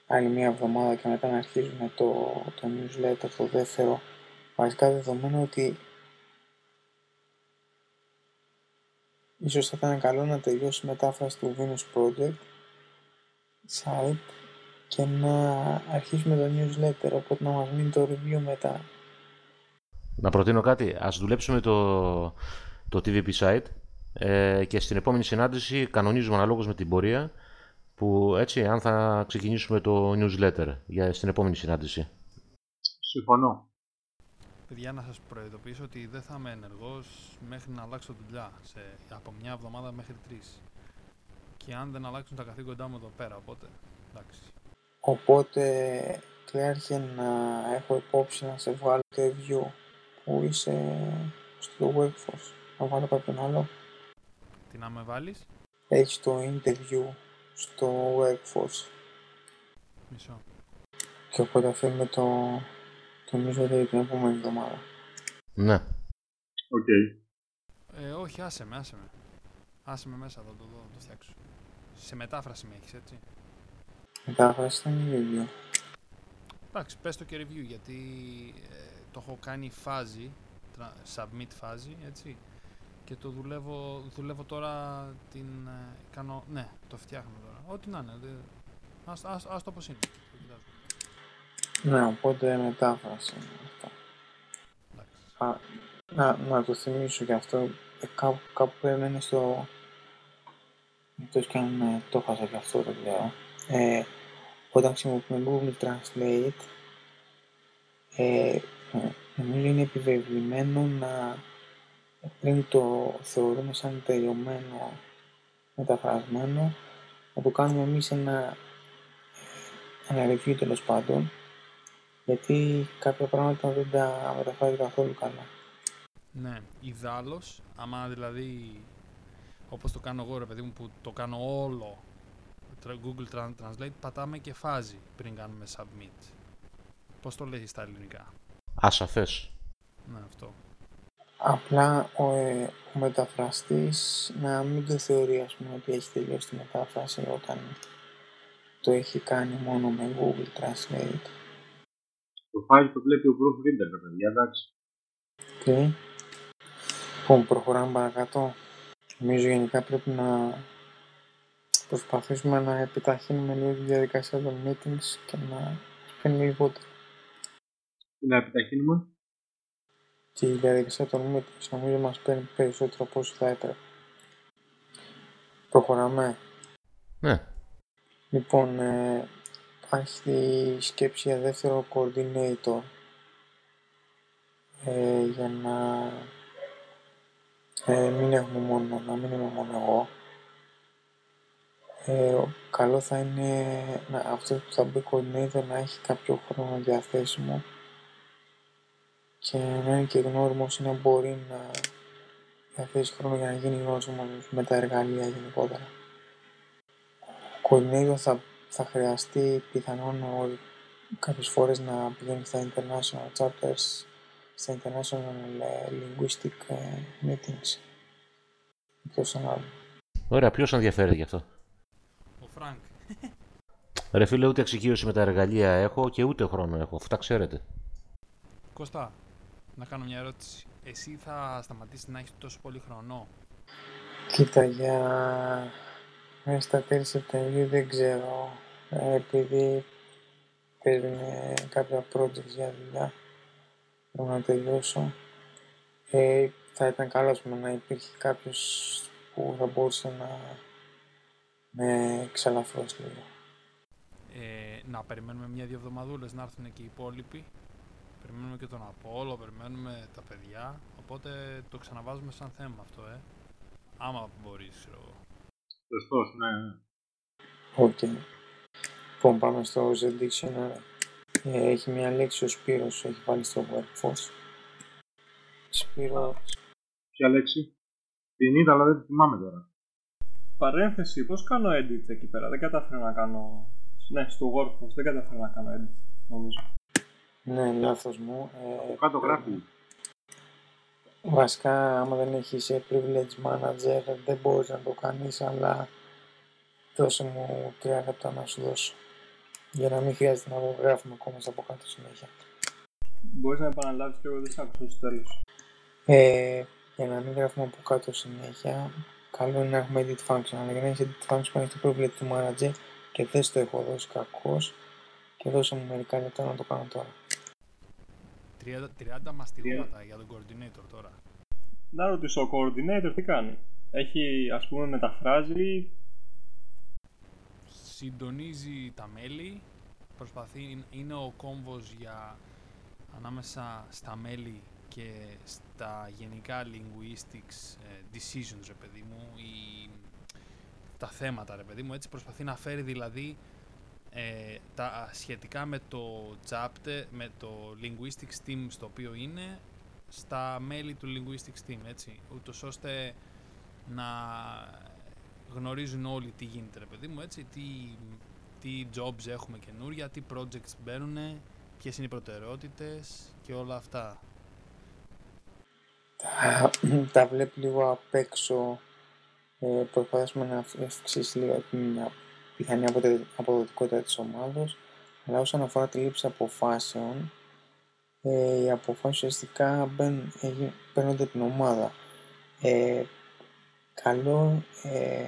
άλλη μία εβδομάδα και μετά να αρχίσουμε το, το newsletter, το δεύτερο. Βασικά δεδομένου ότι ίσως θα ήταν καλό να τελειώσει η μετάφραση του Venus Project site και να αρχίσουμε το newsletter, οπότε να μας μείνει το review μετά. Να προτείνω κάτι. Ας δουλέψουμε το, το TVP site ε, και στην επόμενη συνάντηση κανονίζουμε αναλόγως με την πορεία που έτσι αν θα ξεκινήσουμε το newsletter για στην επόμενη συνάντηση. Συμφωνώ. Παιδιά, να σας προειδοποιήσω ότι δεν θα είμαι ενεργός μέχρι να αλλάξω δουλειά, σε, από μια εβδομάδα μέχρι τρεις. Και αν δεν αλλάξουν τα καθήκοντά μου εδώ πέρα, οπότε, εντάξει. Οπότε, Κλέαρχε, να έχω υπόψη να σε βγάλω το review που είσαι στο workforce. Να βάλω κάποιον άλλο. Τι να με βάλεις, Έχεις το interview στο workforce. μισό. Και οπότε αφήνουμε το, το newsletter για την επόμενη εβδομάδα. Ναι. Οκ. Ε, όχι, άσε με, άσε με. Άσε με μέσα, θα το δω, θα το φτιάξω. Σε μετάφραση με έχεις, έτσι. Μετάφραση ήταν η review. Εντάξει, πες το και review, γιατί ε, το έχω κάνει φάση, τρα- submit φάση, έτσι. Και το δουλεύω, δουλεύω τώρα την... ε, κάνω, ναι, το φτιάχνω τώρα. Ό,τι να είναι, δε, άσ', άσ', άσ' το όπως είναι. Το κοιτάζω. Ναι, οπότε μετάφραση είναι αυτό. Εντάξει. Α, να, να το θυμίσω και αυτό. Ε, κάπου, κάπου έμενε στο... Εκτός και αν ε, το χάσα και αυτό το λέω. Ε, όταν χρησιμοποιούμε Google Translate, ε, ε, νομίζω είναι επιβεβλημένο να πριν το θεωρούμε σαν τελειωμένο μεταφρασμένο, να το κάνουμε εμείς ένα, ένα review τέλος πάντων, γιατί κάποια πράγματα δεν τα μεταφράζει καθόλου καλά. Ναι, ιδάλλως, άμα δηλαδή, όπως το κάνω εγώ ρε παιδί μου, που το κάνω όλο τρα- Google Tran- Translate, πατάμε και φάση πριν κάνουμε submit. Πώς το λέει στα ελληνικά; Ασαφές. Ναι, αυτό. Απλά ο, ε, ο μεταφραστής να μην το θεωρεί ας πούμε ότι έχει τελειώσει τη μετάφραση όταν το έχει κάνει μόνο με Google Translate. Το file το βλέπει ο proofreader, ρε παιδιά, εντάξει. Okay. Λοιπόν, προχωράμε παρακάτω; Νομίζω γενικά πρέπει να προσπαθήσουμε να επιταχύνουμε λίγο τη διαδικασία των meetings και να παίρνει λιγότερο. Τι να επιταχύνουμε; Τη διαδικασία των meetings νομίζω μας παίρνει περισσότερο από όσο θα έπρεπε. Προχωράμε. Ναι. Λοιπόν, ε, υπάρχει η σκέψη για δεύτερο coordinator ε, για να ε, μην έχουμε μόνο, να μην είμαι μόνο εγώ. Ε, καλό θα είναι να, αυτός που θα μπει coordinator να έχει κάποιο χρόνο διαθέσιμο και να είναι και γνώριμος ή να μπορεί να διαθέσει χρόνο για να γίνει γνώριμος με τα εργαλεία γενικότερα. Ο coordinator θα, θα χρειαστεί πιθανόν ο- κάποιες φορές να πηγαίνει στα international chapters, στα international ε, linguistic ε, meetings. Εκτός των άλλων. Ωραία, ποιος ενδιαφέρεται γι' αυτό; Ο Φρανκ. Ρε φίλε, ούτε εξοικείωση με τα εργαλεία έχω και ούτε χρόνο έχω. Αυτά ξέρετε. Κώστα, να κάνω μια ερώτηση. Εσύ θα σταματήσεις να έχεις τόσο πολύ χρόνο. Κοίτα, για μέσα στα τέλη Σεπτεμβρίου δεν ξέρω, ε, επειδή παίζουν ε, κάποια projects για δουλειά, πρέπει να τελειώσω. Ε, θα ήταν καλό ας πούμε, να υπήρχε κάποιος που θα μπορούσε να με εξαλαφρώσει λίγο. Ε, να περιμένουμε μια-δύο εβδομαδούλες να έρθουν και οι υπόλοιποι. Περιμένουμε και τον Απόλο, περιμένουμε τα παιδιά. Οπότε το ξαναβάζουμε σαν θέμα αυτό, ε. άμα μπορείς, ξέρω εγώ. Σωστός, ναι. Οκ. Λοιπόν, πάμε στο Z Dictionary. Ε, έχει μια λέξη ο Σπύρος, έχει βάλει στο workforce. Σπύρος, Ποια λέξη; Την είδα, αλλά δεν τη θυμάμαι τώρα. Παρένθεση, πώς κάνω edit εκεί πέρα; Δεν κατάφερα να κάνω... Ναι, στο WordPress δεν κατάφερα να κάνω edit, νομίζω. Ναι, λάθος μου. Από Ε, κάτω γράφει. βασικά, άμα δεν έχεις ε, privilege manager, δεν μπορείς να το κάνεις, αλλά δώσε μου τρία λεπτά να σου δώσω. Για να μην χρειάζεται να γράφουμε ακόμα από κάτω συνέχεια. Μπορείς να επαναλάβεις και εγώ δεν σ' άκουσα στο τέλος. Ε, για να μην γράφουμε από κάτω συνέχεια, καλό είναι να έχουμε edit function. Αλλά για να έχεις edit function, έχεις το privilege του manager και δεν στο έχω δώσει κακός και δώσε μου μερικά λεπτά να το κάνω τώρα. 30, 30 μαστιγώματα για τον coordinator τώρα. Να ρωτήσω, ο coordinator τι κάνει; Έχει, ας πούμε, μεταφράζει... Συντονίζει τα μέλη, προσπαθεί, είναι ο κόμβος για ανάμεσα στα μέλη και στα γενικά linguistics ε, decisions, ρε παιδί μου, ή τα θέματα, ρε παιδί μου, έτσι προσπαθεί να φέρει δηλαδή ε, τα σχετικά με το chapter, με το linguistics team στο οποίο είναι, στα μέλη του linguistics team, έτσι, ούτως ώστε να γνωρίζουν όλοι τι γίνεται, ρε παιδί μου, έτσι, τι, τι jobs έχουμε καινούρια, τι projects μπαίνουν, ποιες είναι οι προτεραιότητες και όλα αυτά. τα, τα βλέπει λίγο απ' έξω. Ε, προσπαθήσουμε να αυξήσει λίγο την πιθανή αποτε- αποδοτικότητα της ομάδας. Αλλά όσον αφορά τη λήψη αποφάσεων, ε, οι αποφάσεις ουσιαστικά μπαίνουν, εγι- παίρνονται την ομάδα. Ε, καλό ε,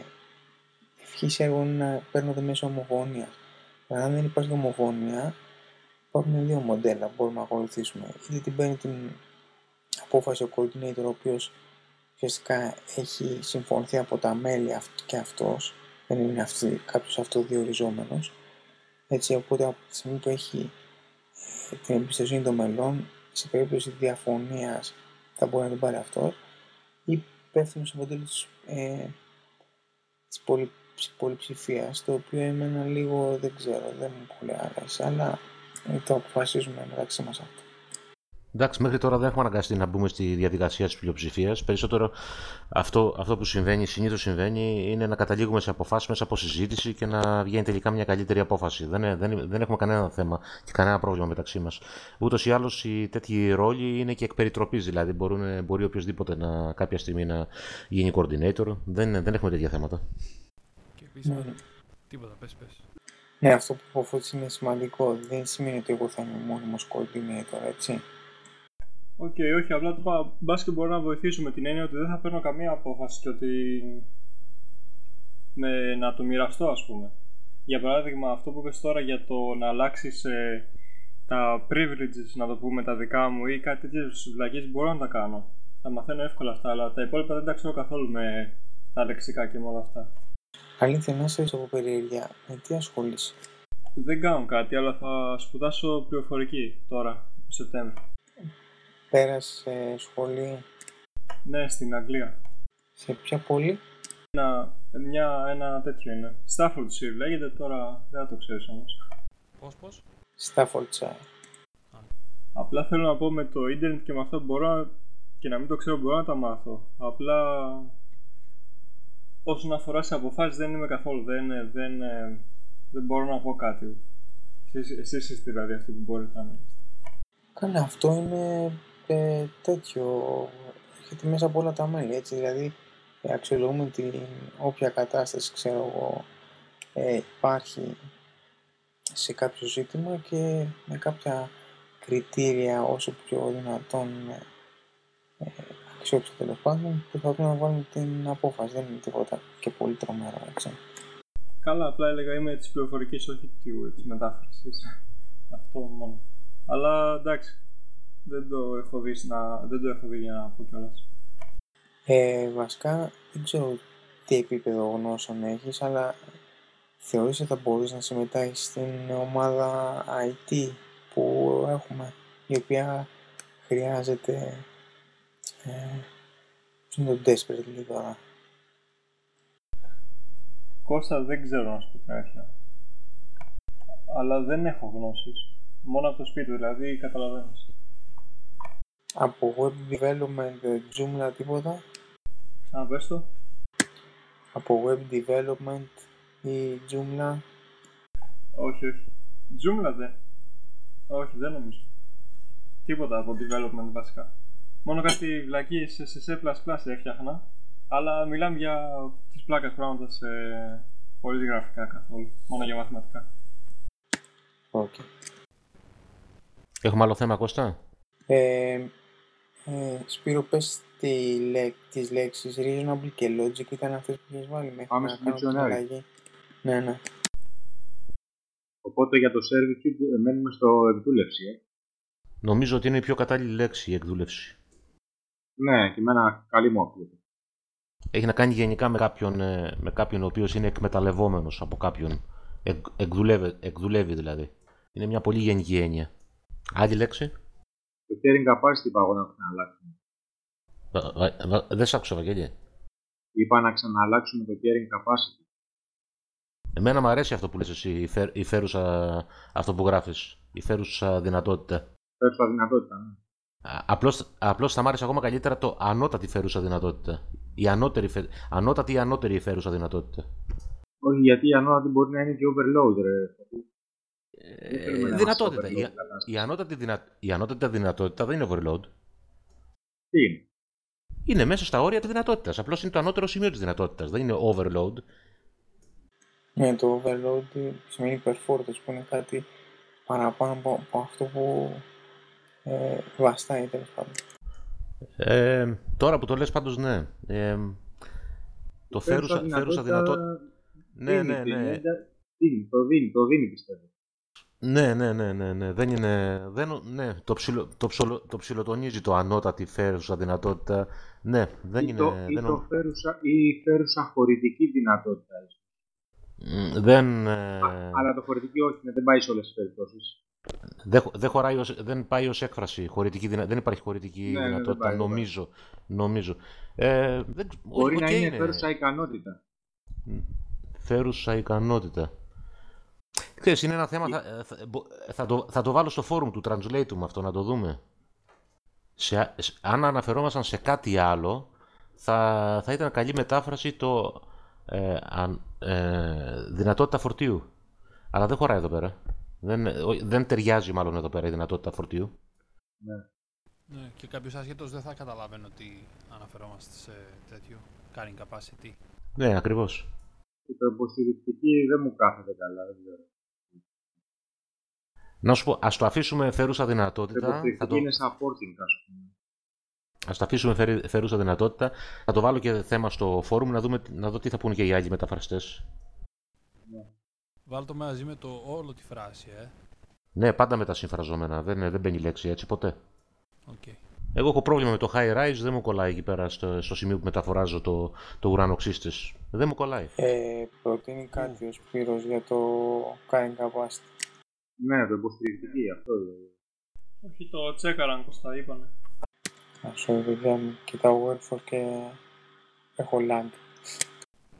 ευχής έργο είναι να παίρνονται μέσω ομοφωνίας. Αλλά αν δεν υπάρχει ομοφωνία, υπάρχουν δύο μοντέλα που μπορούμε να ακολουθήσουμε. Είτε την παίρνει την απόφαση ο coordinator, ο οποίος ουσιαστικά έχει συμφωνηθεί από τα μέλη αυτ- και αυτός, δεν είναι αυτή, κάποιος αυτοδιοριζόμενος. Έτσι, οπότε από τη στιγμή που έχει ε, την εμπιστοσύνη των μελών, σε περίπτωση διαφωνίας θα μπορεί να την πάρει αυτός ή πέφτουν στο μοντέλο της, ε, της πολυ, της πολυψηφίας, το οποίο εμένα λίγο δεν ξέρω, δεν μου πολύ άρεσε, αλλά ε, το αποφασίζουμε μεταξύ μας αυτό. Εντάξει, μέχρι τώρα δεν έχουμε αναγκαστεί να μπούμε στη διαδικασία της πλειοψηφίας. Περισσότερο αυτό, αυτό που συμβαίνει, συνήθως συμβαίνει, είναι να καταλήγουμε σε αποφάσεις μέσα από συζήτηση και να βγαίνει τελικά μια καλύτερη απόφαση. Δεν, δεν, δεν έχουμε κανένα θέμα και κανένα πρόβλημα μεταξύ μας. Ούτως ή άλλως οι τέτοιοι ρόλοι είναι και εκ περιτροπή. Δηλαδή μπορούν, μπορεί οποιοδήποτε να, κάποια στιγμή να γίνει coordinator. Δεν, δεν έχουμε τέτοια θέματα. Και επίσης, Ναι. τίποτα, πες, πες. Ναι, αυτό που είπες ο Φώτης είναι σημαντικό. Δεν σημαίνει ότι εγώ θα είμαι μόνιμος coordinator, έτσι. Οκ, όχι, απλά το είπα, μπας και μπορώ να βοηθήσω με την έννοια ότι δεν θα παίρνω καμία απόφαση και ότι με, να το μοιραστώ ας πούμε. Για παράδειγμα, αυτό που είπες τώρα για το να αλλάξεις ε, τα privileges, να το πούμε, τα δικά μου ή κάτι τέτοιες βλακίες μπορώ να τα κάνω. Τα μαθαίνω εύκολα αυτά, αλλά τα υπόλοιπα δεν τα ξέρω καθόλου με τα λεξικά και με όλα αυτά. Αλήθεια, να σε ρωτήσω από περιέργεια, με τι ασχολείσαι; Δεν κάνω κάτι, αλλά θα σπουδάσω πληροφορική τώρα, το Σεπτέμβριο. Πέρασε σχολή Ναι, στην Αγγλία. σε ποια πόλη; Ένα, μια, ένα τέτοιο είναι. Staffordshire λέγεται τώρα, δεν θα το ξέρεις όμως. Πώς, πώς; Staffordshire. Απλά θέλω να πω με το ίντερνετ και με αυτό μπορώ να- και να μην το ξέρω μπορώ να τα μάθω. Απλά όσον αφορά σε αποφάσεις δεν είμαι καθόλου, δεν, δεν, ε, δεν μπορώ να πω κάτι. Εσείς, εσείς είστε δηλαδή αυτοί που μπορείτε να μιλήσετε. Καλά, αυτό είναι ε, τέτοιο. Έρχεται μέσα από όλα τα μέλη, έτσι. Δηλαδή, ε, αξιολογούμε την όποια κατάσταση, ξέρω εγώ, ε, υπάρχει σε κάποιο ζήτημα και με κάποια κριτήρια όσο πιο δυνατόν ε, ε, αξιόπιστα τέλος πάντων, προσπαθούμε να βάλουμε την απόφαση. Δεν είναι τίποτα και πολύ τρομερό, έτσι. Καλά, απλά έλεγα είμαι της πληροφορικής, όχι του- της μετάφρασης. Αυτό μόνο. Αλλά εντάξει, δεν το έχω δει, να, δεν το έχω δει για να πω κιόλας. Ε, βασικά, δεν ξέρω τι επίπεδο γνώσεων έχεις, αλλά θεωρείς ότι θα μπορείς να συμμετάσχεις στην ομάδα IT που έχουμε, η οποία χρειάζεται, ε, πώς είναι το desperately τώρα, Κώστα δεν ξέρω να σου πω την αλήθεια. Αλλά δεν έχω γνώσεις. Μόνο από το σπίτι δηλαδή καταλαβαίνεις. Από web development, ε, Joomla τίποτα. Ξαναπες το. Από web development ή Joomla. Όχι, όχι. Joomla δεν. Όχι, δεν νομίζω. Τίποτα από development βασικά. Μόνο κάτι βλακίες σε C++ έφτιαχνα. Αλλά μιλάμε για τις πλάκες πράγματα σε χωρίς γραφικά καθόλου. Μόνο για μαθηματικά. Okay. Έχουμε άλλο θέμα, Κώστα; Ε, ε, Σπύρο, πες τη, λέ, τις λέξεις reasonable και logic ήταν αυτές που έχεις βάλει μέχρι Πάμε να στο κάνω την dictionary. αλλαγή. Ναι, ναι. Οπότε για το servitude ε, μένουμε στο εκδούλευση. Ε. Νομίζω ότι είναι η πιο κατάλληλη λέξη η εκδούλευση. Ναι, και εμένα καλή μου ακούγεται. Έχει να κάνει γενικά με κάποιον, ε, με κάποιον ο οποίος είναι εκμεταλλευόμενος από κάποιον. Εκ, εκδουλεύει, εκδουλεύει δηλαδή. Είναι μια πολύ γενική έννοια. Άλλη λέξη; Το carrying capacity είπα εγώ να ξαναλλάξουμε. Βα- βα- βα- Δεν σ' άκουσα, Βαγγέλη. Είπα να ξαναλλάξουμε το carrying capacity. Εμένα μου αρέσει αυτό που λες εσύ, η, φέρ- η φέρουσα, αυτό που γράφεις, η φέρουσα δυνατότητα. Πες τα δυνατότητα, ναι. Α- Απλώς, απλώς θα μ' άρεσε ακόμα καλύτερα το ανώτατη φέρουσα δυνατότητα. Η ανώτερη, φε- ανώτατη ή ανώτερη φέρουσα δυνατότητα. Όχι, γιατί η ανώτατη μπορεί να είναι και overload, ρε. Δεν Ε, θέλουμε να δυνατότητα. είμαστε Η, overload κατάσταση. η, ανώτατη δυνα... η ανώτατη δυνατότητα δεν είναι overload. Τι είναι; Είναι μέσα στα όρια της δυνατότητας. Απλώς είναι το ανώτερο σημείο της δυνατότητας. Δεν είναι overload. Ναι, το overload σημαίνει performance που είναι κάτι παραπάνω από, από αυτό που ε, βαστάει τέλος πάντων. Ε, τώρα που το λες πάντως ναι. Ε, το φέρουσα, φέρουσα δυνατότητα. Ναι, δίνει, ναι, δίνει, ναι. Δίνει, το δίνει, το δίνει πιστεύω. Ναι, ναι, ναι, ναι, ναι. Δεν είναι. Δεν, ναι, το, ψιλο, το, ψιλο, το ψιλοτονίζει το ανώτατη φέρουσα δυνατότητα. Ναι, δεν ή είναι. το, ή δεν, το φέρουσα, ή φέρουσα χωρητική δυνατότητα. ίσως. Μ, δεν, ε, Αλλά το χωρητική όχι, ναι, δεν πάει σε όλες τις περιπτώσεις. δεν, χω- δεν, χωράει ως, δεν πάει ως έκφραση. Χωρητική, δυνα- δεν υπάρχει χωρητική Ναι, ναι, δεν δυνατότητα, πάει, δεν πάει. νομίζω. νομίζω. Ε, δεν, Μπορεί οκ να είναι είναι. φέρουσα ικανότητα. Φέρουσα ικανότητα. Ξέρεις, είναι ένα θέμα, θα, θα, μπο- θα το, θα το βάλω στο φόρουμ του Translate μου αυτό, να το δούμε. Σε, σε- αν αναφερόμασταν σε κάτι άλλο, θα, θα ήταν καλή μετάφραση το ε, αν- ε, δυνατότητα φορτίου. Αλλά δεν χωράει εδώ πέρα. Δεν, ο- δεν ταιριάζει μάλλον εδώ πέρα η δυνατότητα φορτίου. Ναι, και κάποιος άσχετος δεν θα καταλαβαίνει ότι αναφερόμαστε σε τέτοιο carrying capacity. Ναι, ακριβώς. Και το υποστηρικτική δεν μου κάθεται καλά, δεν ξέρω. Να σου πω, ας το αφήσουμε φέρουσα Το δυνατότητα. Θα υποστηρικτική το, είναι supporting, ας πούμε. Ας το αφήσουμε φερ- φερούσα δυνατότητα. Θα το βάλω και θέμα στο φόρουμ να, δούμε, να δω τι θα πούνε και οι άλλοι μεταφραστές. Βάλ το μαζί με το όλο τη φράση, ε. Ναι, πάντα με τα συμφραζόμενα. Δεν, δεν μπαίνει λέξη έτσι ποτέ. Οκ. Εγώ έχω πρόβλημα με το high rise, δεν μου κολλάει εκεί πέρα στο, στο σημείο που μεταφοράζω το, το ουρανοξύστης. Δεν μου κολλάει. Ε, προτείνει κάτι ο Σπύρος για το carrying capacity. Ναι, το υποστηρικτική, αυτό είναι. Όχι, το τσέκαραν πως τα είπανε. Ρε παιδιά μου, κοιτάω workforce και έχω lag.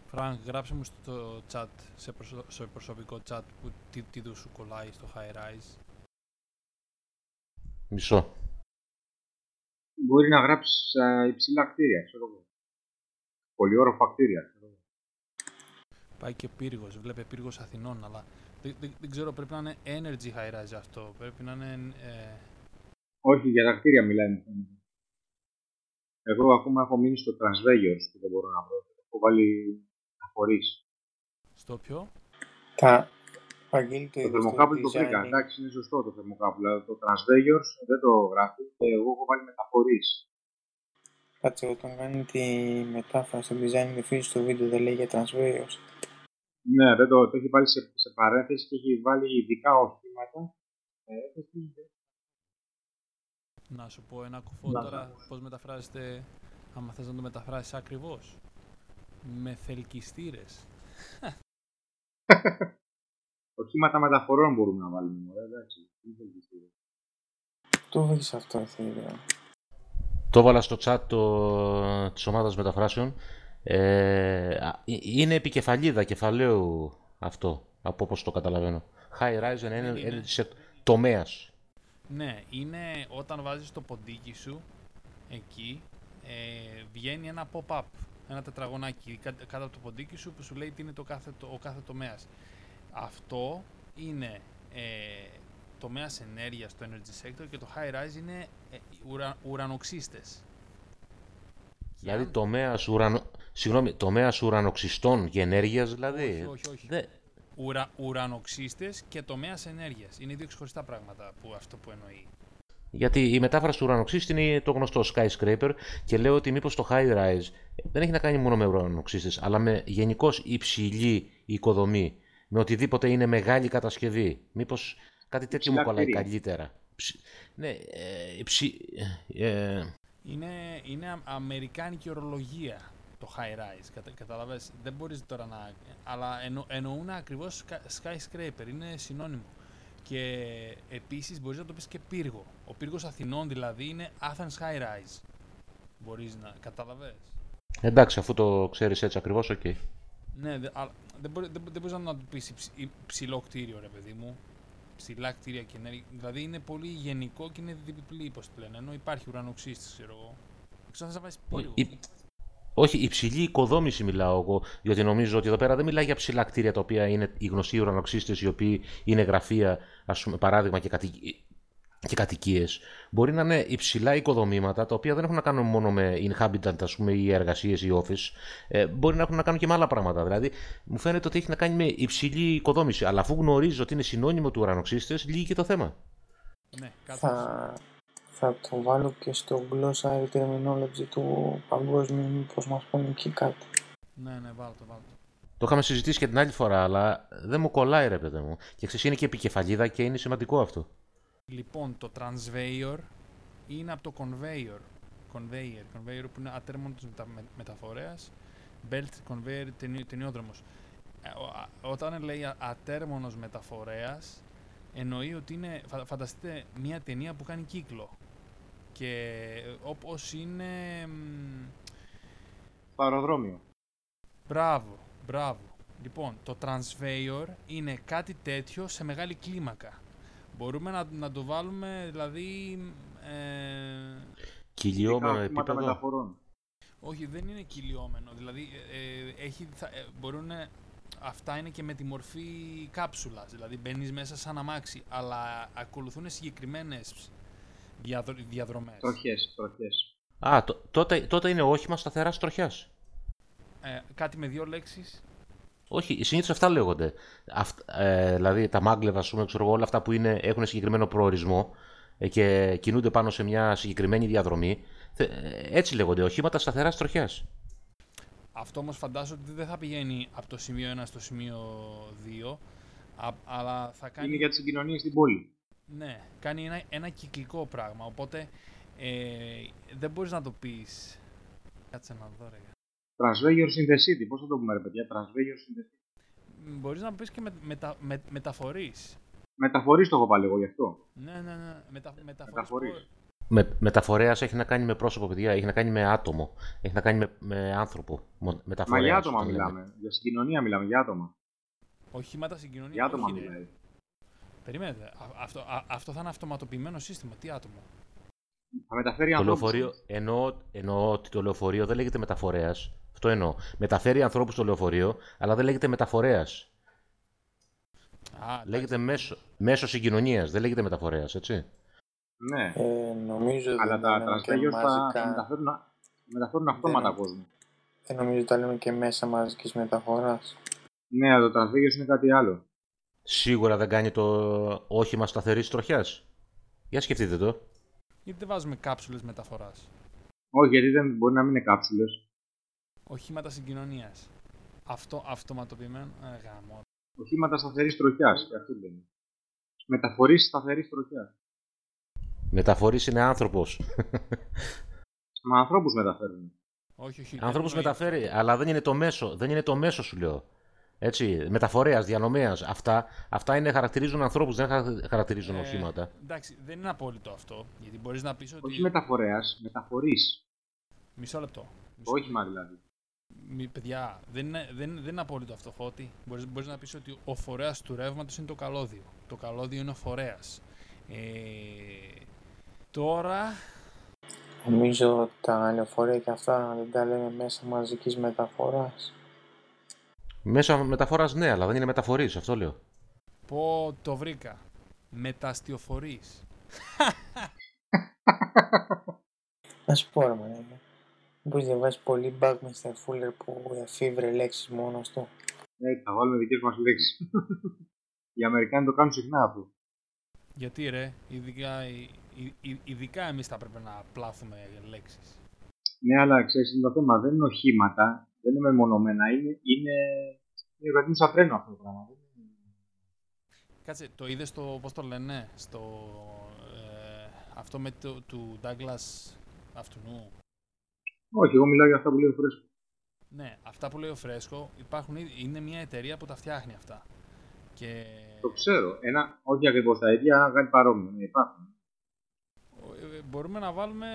Φρανκ, γράψε μου στο chat, σε, προσω- σε προσωπικό chat, που, τι, τι του σου κολλάει στο high rise. Μισό. Μπορεί να γράψεις α, υψηλά κτίρια, ξέρω εγώ. Πολυόροφα κτίρια, ξέρω εγώ. Πάει και πύργος, βλέπε πύργος Αθηνών, αλλά δεν, δεν, δεν ξέρω, πρέπει να είναι energy high rise αυτό. Πρέπει να είναι. Ε, Όχι, για τα κτίρια μιλάει μου φαίνεται. Εγώ ακόμα έχω μείνει στο Transveyor που δεν μπορώ να βρω. Έχω βάλει χωρίς. στο ποιο; Τα Βαγγέλη το Το είδες θερμοκάπουλο το βρήκα. design. Εντάξει, είναι σωστό το θερμοκάπουλο. αλλά Το Transveyor δεν το γράφει. Και εγώ έχω βάλει μεταφορείς. Κάτσε, όταν κάνει τη μετάφραση στο design diffusion στο βίντεο δεν λέει για transverse. Ναι, δεν το, το έχει βάλει σε, σε παρένθεση και έχει βάλει ειδικά οχήματα. Ε, έχει- Να σου πω ένα κουφό Να. τώρα πώς μεταφράζεται, άμα θες να το μεταφράσεις ακριβώς. Με θελκυστήρες. οχήματα μεταφορών μπορούμε να βάλουμε. μωρέ, εντάξει. Δεν θέλει ιστορία. Το βρήκες αυτό, Θήριο. Το έβαλα στο chat το, της ομάδας μεταφράσεων Ε, είναι επικεφαλίδα κεφαλαίου αυτό, από όπως το καταλαβαίνω. High Rise είναι, είναι, είναι σε τομέας. Ναι, είναι όταν βάζεις το ποντίκι σου εκεί, ε, βγαίνει ένα pop-up, ένα τετραγωνάκι κάτω από το ποντίκι σου που σου λέει τι είναι το κάθε, το, ο κάθε τομέας. Αυτό είναι ε, τομέας ενέργειας στο energy sector και το high rise είναι ε, ουρα, ουρανοξύστες. Δηλαδή τομέας, ουρανο... Συγγνώμη, τομέας ουρανοξυστών και ενέργειας δηλαδή. Όχι, όχι, όχι. Δε... Ουρα, ουρανοξύστες και τομέας ενέργειας. Είναι δύο ξεχωριστά πράγματα που αυτό που εννοεί. Γιατί η μετάφραση του ουρανοξύστη είναι το γνωστό skyscraper και λέω ότι μήπως το high rise δεν έχει να κάνει μόνο με ουρανοξύστες, αλλά με γενικώς υψηλή οικοδομή. Με οτιδήποτε είναι μεγάλη κατασκευή. Μήπως κάτι τέτοιο μου κολλάει καλύτερα. Ναι, ε, ψι, ε, είναι, είναι αμερικάνικη ορολογία το high rise, κατα, καταλαβες. Δεν μπορείς τώρα να... Αλλά εννο, εννοούν ακριβώς skyscraper, είναι συνώνυμο. Και επίσης μπορείς να το πεις και πύργο. Ο πύργος Αθηνών δηλαδή είναι Athens High Rise. Μπορείς να καταλαβες. Εντάξει, αφού το ξέρεις έτσι ακριβώς, OK. Okay. Ναι, δε, αλλά δεν, μπορεί, δεν, δεν μπορείς να το πεις ψηλό κτίριο, ρε παιδί μου. Ψηλά κτίρια και ενέργεια. Δηλαδή είναι πολύ γενικό και είναι διπλή, πώς το λένε. Ενώ υπάρχει ουρανοξύστης, ξέρω εγώ. Ξέρω να βάζεις πύργο. Όχι, υψηλή οικοδόμηση μιλάω εγώ, γιατί νομίζω ότι εδώ πέρα δεν μιλάει για ψηλά κτίρια τα οποία είναι οι γνωστοί ουρανοξύστες, οι οποίοι είναι γραφεία, ας πούμε, παράδειγμα και, κατοι... και κατοικίες. Μπορεί να είναι υψηλά οικοδομήματα τα οποία δεν έχουν να κάνουν μόνο με inhabitant, ας πούμε, ή εργασίες ή office. Ε, μπορεί να έχουν να κάνουν και με άλλα πράγματα. Δηλαδή, μου φαίνεται ότι έχει να κάνει με υψηλή οικοδόμηση. Αλλά αφού γνωρίζει ότι είναι συνώνυμο του ουρανοξύστες, λύγει και το θέμα. Ναι, θα, θα το βάλω και στο glossary terminology του παγκόσμιου, μήπως μας πούνε εκεί κάτι. Ναι, ναι, βάλω το, βάλω το. Το είχαμε συζητήσει και την άλλη φορά, αλλά δεν μου κολλάει ρε παιδί μου. Και ξέρεις, είναι και επικεφαλίδα και είναι σημαντικό αυτό. Λοιπόν, το transveyor είναι από το conveyor. Conveyor, conveyor που είναι ατέρμονος μετα, με, μεταφορέας. Belt conveyor ταινιόδρομος. Ε, όταν λέει ατέρμονος μεταφορέας, εννοεί ότι είναι, φανταστείτε, μια ταινία που κάνει κύκλο. Και όπως είναι... Το αεροδρόμιο. Μπράβο, μπράβο. Λοιπόν, το transveyor είναι κάτι τέτοιο σε μεγάλη κλίμακα. Μπορούμε να, να το βάλουμε, δηλαδή... Ε... Κυλιόμενο επίπεδο; Μεταφορών. Όχι, δεν είναι κυλιόμενο. Δηλαδή, ε, ε έχει, θα, ε, μπορούν, αυτά είναι και με τη μορφή κάψουλας. Δηλαδή, μπαίνεις μέσα σαν αμάξι, αλλά ακολουθούν συγκεκριμένες διαδρομές. Τροχές, τροχές. Α, τότε, τότε είναι όχημας σταθεράς τροχιάς. Ε, κάτι με δύο λέξεις. Όχι, συνήθως αυτά λέγονται. Αυτ, ε, δηλαδή τα μάγκλεβα, πούμε, ξέρω, όλα αυτά που είναι, έχουν συγκεκριμένο προορισμό ε, και κινούνται πάνω σε μια συγκεκριμένη διαδρομή. Ε, έτσι λέγονται, οχήματα σταθεράς τροχιάς. Αυτό όμως φαντάζομαι ότι δεν θα πηγαίνει από το σημείο 1 στο σημείο 2, αλλά θα κάνει. Είναι για τις συγκοινωνίες στην πόλη. Ναι, κάνει ένα, ένα κυκλικό πράγμα. Οπότε ε, δεν μπορείς να το πεις. Κάτσε να δω, ρε. Transveyor in the city. Πώς θα το πούμε, ρε παιδιά, Transveyor in the city. Μπορείς να πεις και με, μετα, με, μεταφορείς. Μεταφορείς το έχω πάλι εγώ γι' αυτό. Ναι, ναι, ναι. Μετα, μεταφορείς. Με, μεταφορέας έχει να κάνει με πρόσωπο, παιδιά, έχει να κάνει με άτομο, έχει να κάνει με, με άνθρωπο. Μεταφορέας, Μα για άτομα μιλάμε, για συγκοινωνία μιλάμε, για άτομα. Οχήματα συγκοινωνία. Για άτομα μιλάει. Περιμένετε. Αυτό, α, αυτό θα είναι αυτοματοποιημένο σύστημα. Τι άτομο. Θα μεταφέρει ανθρώπους. Λεωφορείο, εννοώ, εννοώ ότι το λεωφορείο δεν λέγεται μεταφορέας. Αυτό εννοώ. Μεταφέρει ανθρώπους στο λεωφορείο, αλλά δεν λέγεται μεταφορέας. Λέγεται μέσο, μέσο συγκοινωνίας. Δεν λέγεται μεταφορέας, έτσι. Ναι. Ε, νομίζω αλλά τα τρανσφέγιο θα μεταφέρουν, μεταφέρουν αυτόματα ναι. κόσμο. Δεν νομίζω ότι τα λέμε και μέσα μαζικής μεταφοράς. Ναι, αλλά το τρανσφέγιο είναι κάτι άλλο. Σίγουρα δεν κάνει το όχημα σταθερής τροχιάς. Για σκεφτείτε το. Γιατί δεν βάζουμε κάψουλες μεταφοράς; Όχι, γιατί δεν μπορεί να μην είναι κάψουλες. Οχήματα συγκοινωνίας. Αυτό αυτοματοποιημένο. Ε, γάμο. Οχήματα σταθερής τροχιάς. Αυτό λένε. Μεταφορή σταθερής τροχιάς. Μεταφορή είναι άνθρωπος. Μα ανθρώπους μεταφέρουν. Όχι, όχι. Ανθρώπου μεταφέρει, αλλά δεν είναι το μέσο. Δεν είναι το μέσο, σου λέω. Έτσι, μεταφορέας, διανομέας. Αυτά, αυτά είναι, χαρακτηρίζουν ανθρώπους, δεν χαρακτηρίζουν ε, οχήματα. Εντάξει, δεν είναι απόλυτο αυτό. Γιατί μπορείς να πεις ότι. Όχι μεταφορέας, μεταφορή. Μισό λεπτό. Μισό... Όχημα δηλαδή. Μη, παιδιά, δεν είναι, δεν, δεν είναι απόλυτο αυτό φώτη. Μπορείς, μπορείς να πεις ότι ο φορέας του ρεύματος είναι το καλώδιο. Το καλώδιο είναι ο φορέας. Ε, τώρα, Νομίζω τα λεωφορεία και αυτά δεν τα λένε μέσα μαζικής μεταφοράς. Μέσα μεταφοράς ναι, αλλά δεν είναι μεταφορής, αυτό λέω. πω το βρήκα. Μεταστιοφορείς. Να σου πω ρε μαλάκα. Μπορείς να διαβάσεις πολύ bug με στα Fuller που εφήβρε λέξεις μόνος του. Ναι, θα βάλουμε δικές μας λέξεις. Οι Αμερικάνοι το κάνουν συχνά αυτό. Γιατί ρε, ειδικά, ε, ει- ει- ειδικά εμείς θα πρέπει να πλάθουμε λέξεις. Ναι, αλλά ξέρεις, είναι το θέμα. Δεν είναι οχήματα, δεν είναι μεμονωμένα. Είναι, είναι, είναι παιδί μου σαν τρένο αυτό το πράγμα. Δεν είναι- Κάτσε, το είδες στο, πώς το λένε, στο, ε, αυτό με το, του Douglas αυτού Όχι, εγώ μιλάω για αυτά που λέει ο Φρέσκο. Ναι, αυτά που λέει ο Φρέσκο υπάρχουν, ήδη- είναι μια εταιρεία που τα φτιάχνει αυτά. Και Το ξέρω. Ένα, όχι ακριβώς τα ίδια, αλλά κάτι παρόμοιο. Ναι, υπάρχουν. ε, μπορούμε να βάλουμε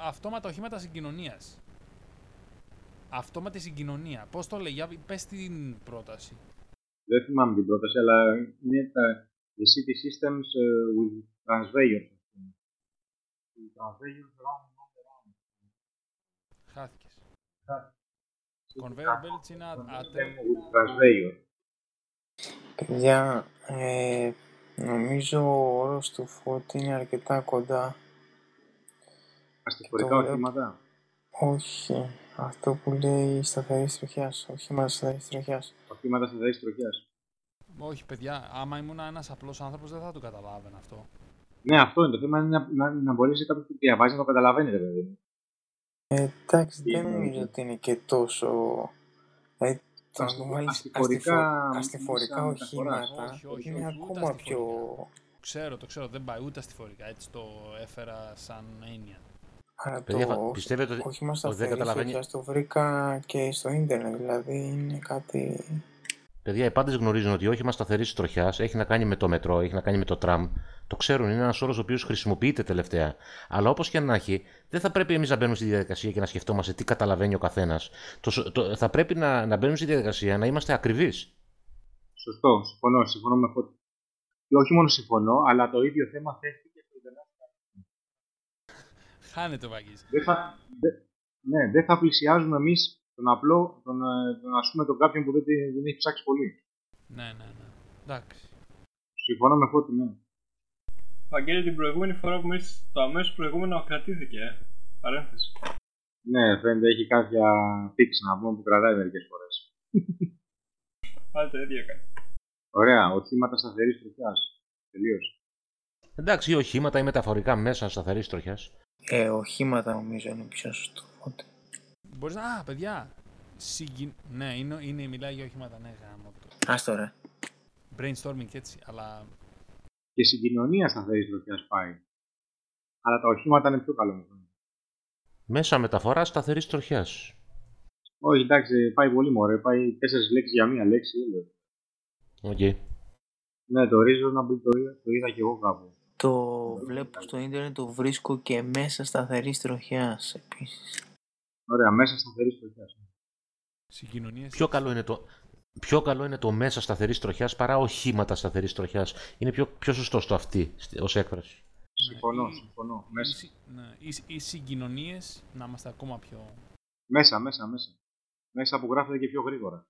αυτόματα οχήματα συγκοινωνίας. Αυτόματη συγκοινωνία. Πώς το λέει, για πες την πρόταση. Δεν θυμάμαι την πρόταση, αλλά είναι τα the city systems uh, with transveyor. Transveyor round and round. Χάθηκες. Conveyor belts είναι α- ατε- with transveyor. Παιδιά, ε, νομίζω ο όρος του Φώτη είναι αρκετά κοντά. Αστιφορικά Το βλέπω. οχήματα. Όχι, αυτό που λέει σταθερή τροχιά, οχήματα σταθερής τροχιά. Οχήματα σταθερής τροχιά. Όχι, παιδιά, άμα ήμουν ένας απλός άνθρωπος δεν θα το καταλάβαινα αυτό. Ναι, αυτό είναι το θέμα. Είναι να, να, να μπορέσει κάποιο που διαβάζεις να το καταλαβαίνει, ρε παιδί μου. Ε, εντάξει, Τι δεν εννοείται; νομίζω ότι είναι και τόσο. Δηλαδή, το να το Αστιφο- βάλεις αστιφορικά αστιφο- αστιφορικά μέσα μεταφοράς. οχήματα Όχι, όχι, είναι όχι, ούτε ακόμα πιο. αστιφορικά. Ξέρω, το ξέρω, δεν πάει ούτε αστιφορικά. Έτσι το έφερα σαν έννοια. Άρα Παιδιά, το φα- πιστεύετε ότι όχημα δεν σταθερή καταλαβαίνει. τροχιά το βρήκα και στο ίντερνετ. Δηλαδή είναι κάτι. Παιδιά, οι πάντες γνωρίζουν ότι όχημα σταθερή τροχιάς έχει να κάνει με το μετρό, έχει να κάνει με το τραμ. Το ξέρουν, είναι ένας όρος ο οποίος χρησιμοποιείται τελευταία. Αλλά όπως και να έχει, δεν θα πρέπει εμείς να μπαίνουμε στη διαδικασία και να σκεφτόμαστε τι καταλαβαίνει ο καθένας. Το, το, θα πρέπει να, να μπαίνουμε στη διαδικασία να είμαστε ακριβείς. Σωστό, συμφωνώ, συμφωνώ με αυτό. Και όχι μόνο συμφωνώ, αλλά το ίδιο θέμα θέτηκε στο Ιντερνετ. Χάνεται ο Βαγγής. Δεν θα, δε, ναι, δεν θα πλησιάζουμε εμείς τον απλό, τον, ε, τον ας πούμε τον κάποιον που δεν, τη- δεν έχει ψάξει πολύ. Ναι, ναι, ναι. Εντάξει. Συμφωνώ με αυτό, ναι. Βαγγέλη, την προηγούμενη φορά που μίλησε, το αμέσως προηγούμενο κρατήθηκε. Ε. Παρένθεση. Ναι, φαίνεται έχει κάποια φίξη να πούμε που κρατάει μερικές φορές. Πάλι το ίδιο έκανε. Ωραία, οχήματα σταθερής τροχιάς. Τελείωσε. Εντάξει, ή οχήματα ή μεταφορικά μέσα σταθερής τροχιάς. Ε, οχήματα νομίζω είναι πιο σωστό. Οπότε. Μπορείς να... Α, παιδιά. Συγκι... Ναι, είναι, είναι, μιλάει για οχήματα, ναι, γάμο το. Άστο ρε. Brainstorming και έτσι, αλλά Και συγκοινωνία σταθερή τροχιά πάει. Αλλά τα οχήματα είναι πιο καλό μου φαίνεται. Μέσα μεταφοράς σταθερής τροχιάς. Όχι, εντάξει, πάει πολύ μωρέ. Πάει τέσσερις λέξεις για μία λέξη. έλεος. Οκ. Ναι, το reasonable το, είδα- το είδα και εγώ κάπου. Το βλέπω στο ίντερνετ, το βρίσκω και μέσα σταθερής τροχιάς επίσης. Ωραία, μέσα σταθερής τροχιάς. συγκοινωνίες... Πιο καλό είναι το, πιο καλό είναι το μέσα σταθερής τροχιάς παρά οχήματα σταθερής τροχιάς. Είναι πιο, πιο σωστό στο αυτή ως έκφραση. Συμφωνώ, ή- συμφωνώ. ή Μέσα, συ- ναι, ή, ή συγκοινωνίες να είμαστε ακόμα πιο... μέσα, μέσα, μέσα. Μέσα που γράφεται και πιο γρήγορα.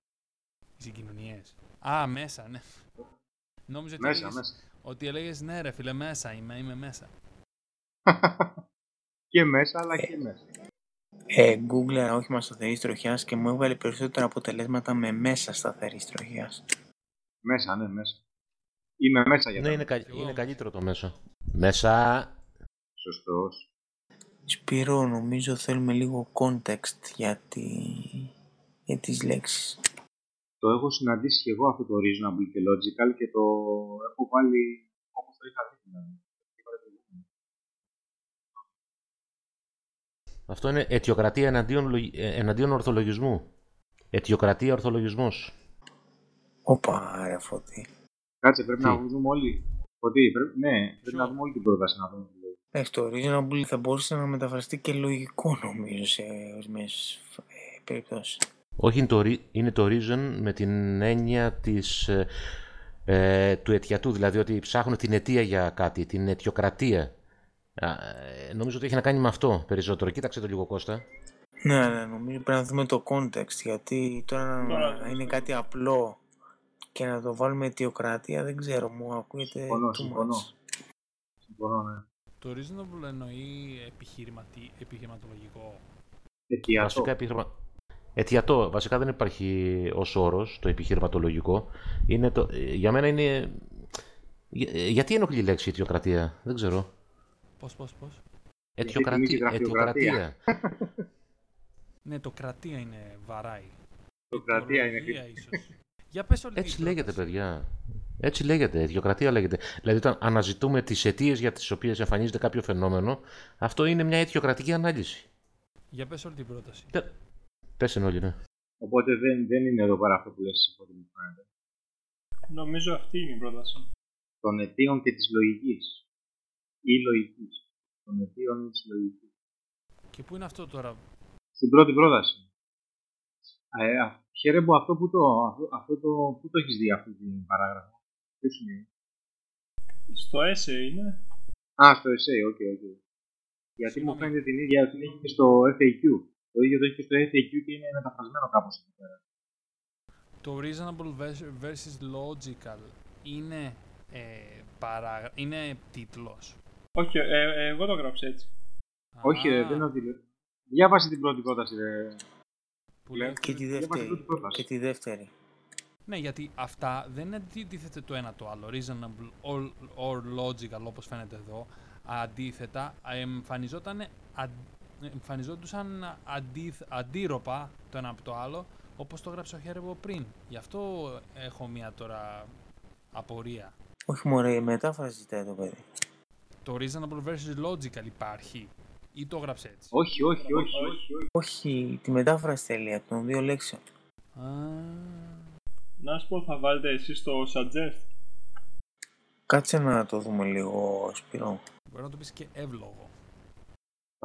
Οι συγκοινωνίες. Α, μέσα, ναι. Νόμιζα ότι Μέσα, έλεγες, μέσα. Ότι έλεγες ναι ρε φίλε μέσα είμαι, είμαι μέσα. και μέσα, αλλά και μέσα. Ε, Google ένα όχημα σταθερή τροχιάς και μου έβαλε περισσότερα αποτελέσματα με μέσα σταθερή τροχιάς. Μέσα, ναι, μέσα. Είμαι μέσα για Ναι, τα είναι, κα- εγώ είναι όμως. καλύτερο το μέσα. Μέσα. Σωστός. Σπύρο, νομίζω θέλουμε λίγο context για, τη... για τις λέξεις. Το έχω συναντήσει και εγώ αυτό το reasonable και logical και το έχω βάλει όπως το είχα δει. δηλαδή. Αυτό είναι αιτιοκρατία εναντίον, λογι- ε, εναντίον ορθολογισμού. Αιτιοκρατία ορθολογισμός. Όπα, ρε φωτή. Κάτσε, πρέπει Τι; να δούμε όλοι. Ότι, πρέπει, ναι, πρέπει Ποιο; να δούμε όλη την πρόταση να δούμε. τι λέει. Εντάξει, το reasonable θα μπορούσε να μεταφραστεί και λογικό νομίζω σε ορισμένες περιπτώσεις. Όχι, είναι το, re- είναι το reason με την έννοια της, ε, ε, του αιτιατού, δηλαδή ότι ψάχνουν την αιτία για κάτι, την αιτιοκρατία. Α, ε, νομίζω ότι έχει να κάνει με αυτό περισσότερο. Κοίταξε το λίγο Κώστα. Ναι, ναι, νομίζω πρέπει να δούμε το context, γιατί τώρα Τώρα, να είναι ναι. κάτι απλό και να το βάλουμε αιτιοκρατία, δεν ξέρω, μου ακούγεται Συμφωνώ, too συμφωνώ. much. Συμφωνώ, ναι. Το reasonable εννοεί επιχειρηματι... επιχειρηματολογικό. Αιτιατό. Βασικά, επιχειρημα... αιτιατό, βασικά δεν υπάρχει ως όρος το επιχειρηματολογικό. Είναι το, ε, για μένα είναι... Για- ε, Γιατί ενοχλεί η λέξη αιτιοκρατία, δεν ξέρω. Πώς, πώς, πώς; θυμίζει Αιτιοκρατία. γραφειοκρατία. αιτιοκρατία. Ναι, το κρατία είναι βαράει. Αιτιοκρατία είναι Αιτιολογία ίσως. Για πες όλη Έτσι την λέγεται, πρόταση. παιδιά. Έτσι λέγεται, αιτιοκρατία λέγεται. Δηλαδή, όταν αναζητούμε τις αιτίες για τις οποίες εμφανίζεται κάποιο φαινόμενο, αυτό είναι μια αιτιοκρατική ανάλυση. Για πες όλη την πρόταση. Πες όλοι, ναι. Οπότε δεν, δεν είναι εδώ πέρα αυτό που λες από ό,τι μου φαίνεται. Νομίζω αυτή είναι η πρόταση. Των αιτίων και της λογικής. Ή λογικής. Των αιτίων ή της λογικής. Και πού είναι αυτό τώρα; Στην πρώτη πρόταση. Ε, α, χαίρομαι που αυτό που το, αυτό, αυτό το, που το έχεις δει αυτή την παράγραφο; Ποιος είναι. Στο essay είναι. Α, στο essay, OK, OK. Γιατί μου Συγγνώμη. φαίνεται την ίδια την έχει και στο FAQ. Το ίδιο το έχει και στο FAQ και είναι μεταφρασμένο κάπως εκεί πέρα. Το reasonable vers- versus logical είναι, ε, παρά... είναι τίτλος. Όχι, ε, ε, εγώ το γράψα έτσι. Όχι, ρε, Α, δεν είναι ότι. Διάβασε την πρώτη πρόταση, ρε. που λέει- Και τη Διάβασε δεύτερη. πρώτη πρόταση. Και τη δεύτερη. Ναι, γιατί αυτά δεν αντιτίθεται το ένα το άλλο. Reasonable or, or logical, όπως φαίνεται εδώ. Αντίθετα, εμφανιζόταν, εμφανιζόντουσαν αντί, αντίρροπα το ένα από το άλλο, όπως το έγραψε ο Χέρεβο πριν. Γι' αυτό έχω μια τώρα απορία. Όχι μωρέ, η μετάφραση ζητάει το παιδί. Το reasonable versus logical υπάρχει ή το έγραψε έτσι; Όχι, όχι, όχι, όχι. όχι. Όχι, τη μετάφραση θέλει από των δύο λέξεων. Α, Να σου πω, θα βάλετε εσείς το suggest; Κάτσε να το δούμε λίγο, Σπυρό. μπορεί να το πεις και εύλογο.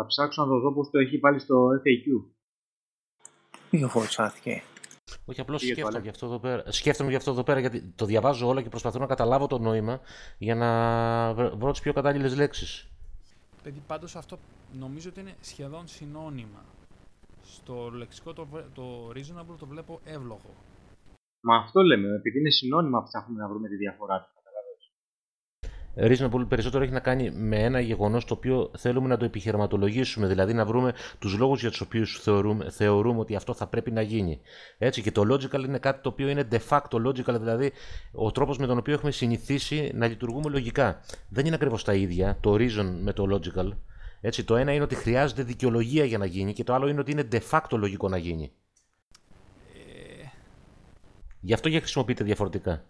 Θα ψάξω να το δω πώς το έχει πάλι στο FAQ. Πήγε φορτσάθηκε. Όχι, απλώς Πήγε σκέφτομαι τουαλέτα. γι' αυτό εδώ πέρα. Σκέφτομαι γι' αυτό εδώ πέρα γιατί το διαβάζω όλα και προσπαθώ να καταλάβω το νόημα για να βρω- βρω τις πιο κατάλληλες λέξεις. Παιδί, πάντως αυτό νομίζω ότι είναι σχεδόν συνώνυμα. Στο λεξικό το, βε- το reasonable το βλέπω εύλογο. Μα αυτό λέμε, επειδή είναι συνώνυμα ψάχνουμε να βρούμε τη διαφορά του. Reasonable περισσότερο έχει να κάνει με ένα γεγονός το οποίο θέλουμε να το επιχειρηματολογήσουμε, δηλαδή να βρούμε τους λόγους για τους οποίους θεωρούμε, θεωρούμε ότι αυτό θα πρέπει να γίνει. Έτσι, και το logical είναι κάτι το οποίο είναι de facto logical, δηλαδή ο τρόπος με τον οποίο έχουμε συνηθίσει να λειτουργούμε λογικά. Δεν είναι ακριβώς τα ίδια το reason με το logical. Έτσι, το ένα είναι ότι χρειάζεται δικαιολογία για να γίνει και το άλλο είναι ότι είναι de facto λογικό να γίνει. Ε, Γι' αυτό και χρησιμοποιείται διαφορετικά.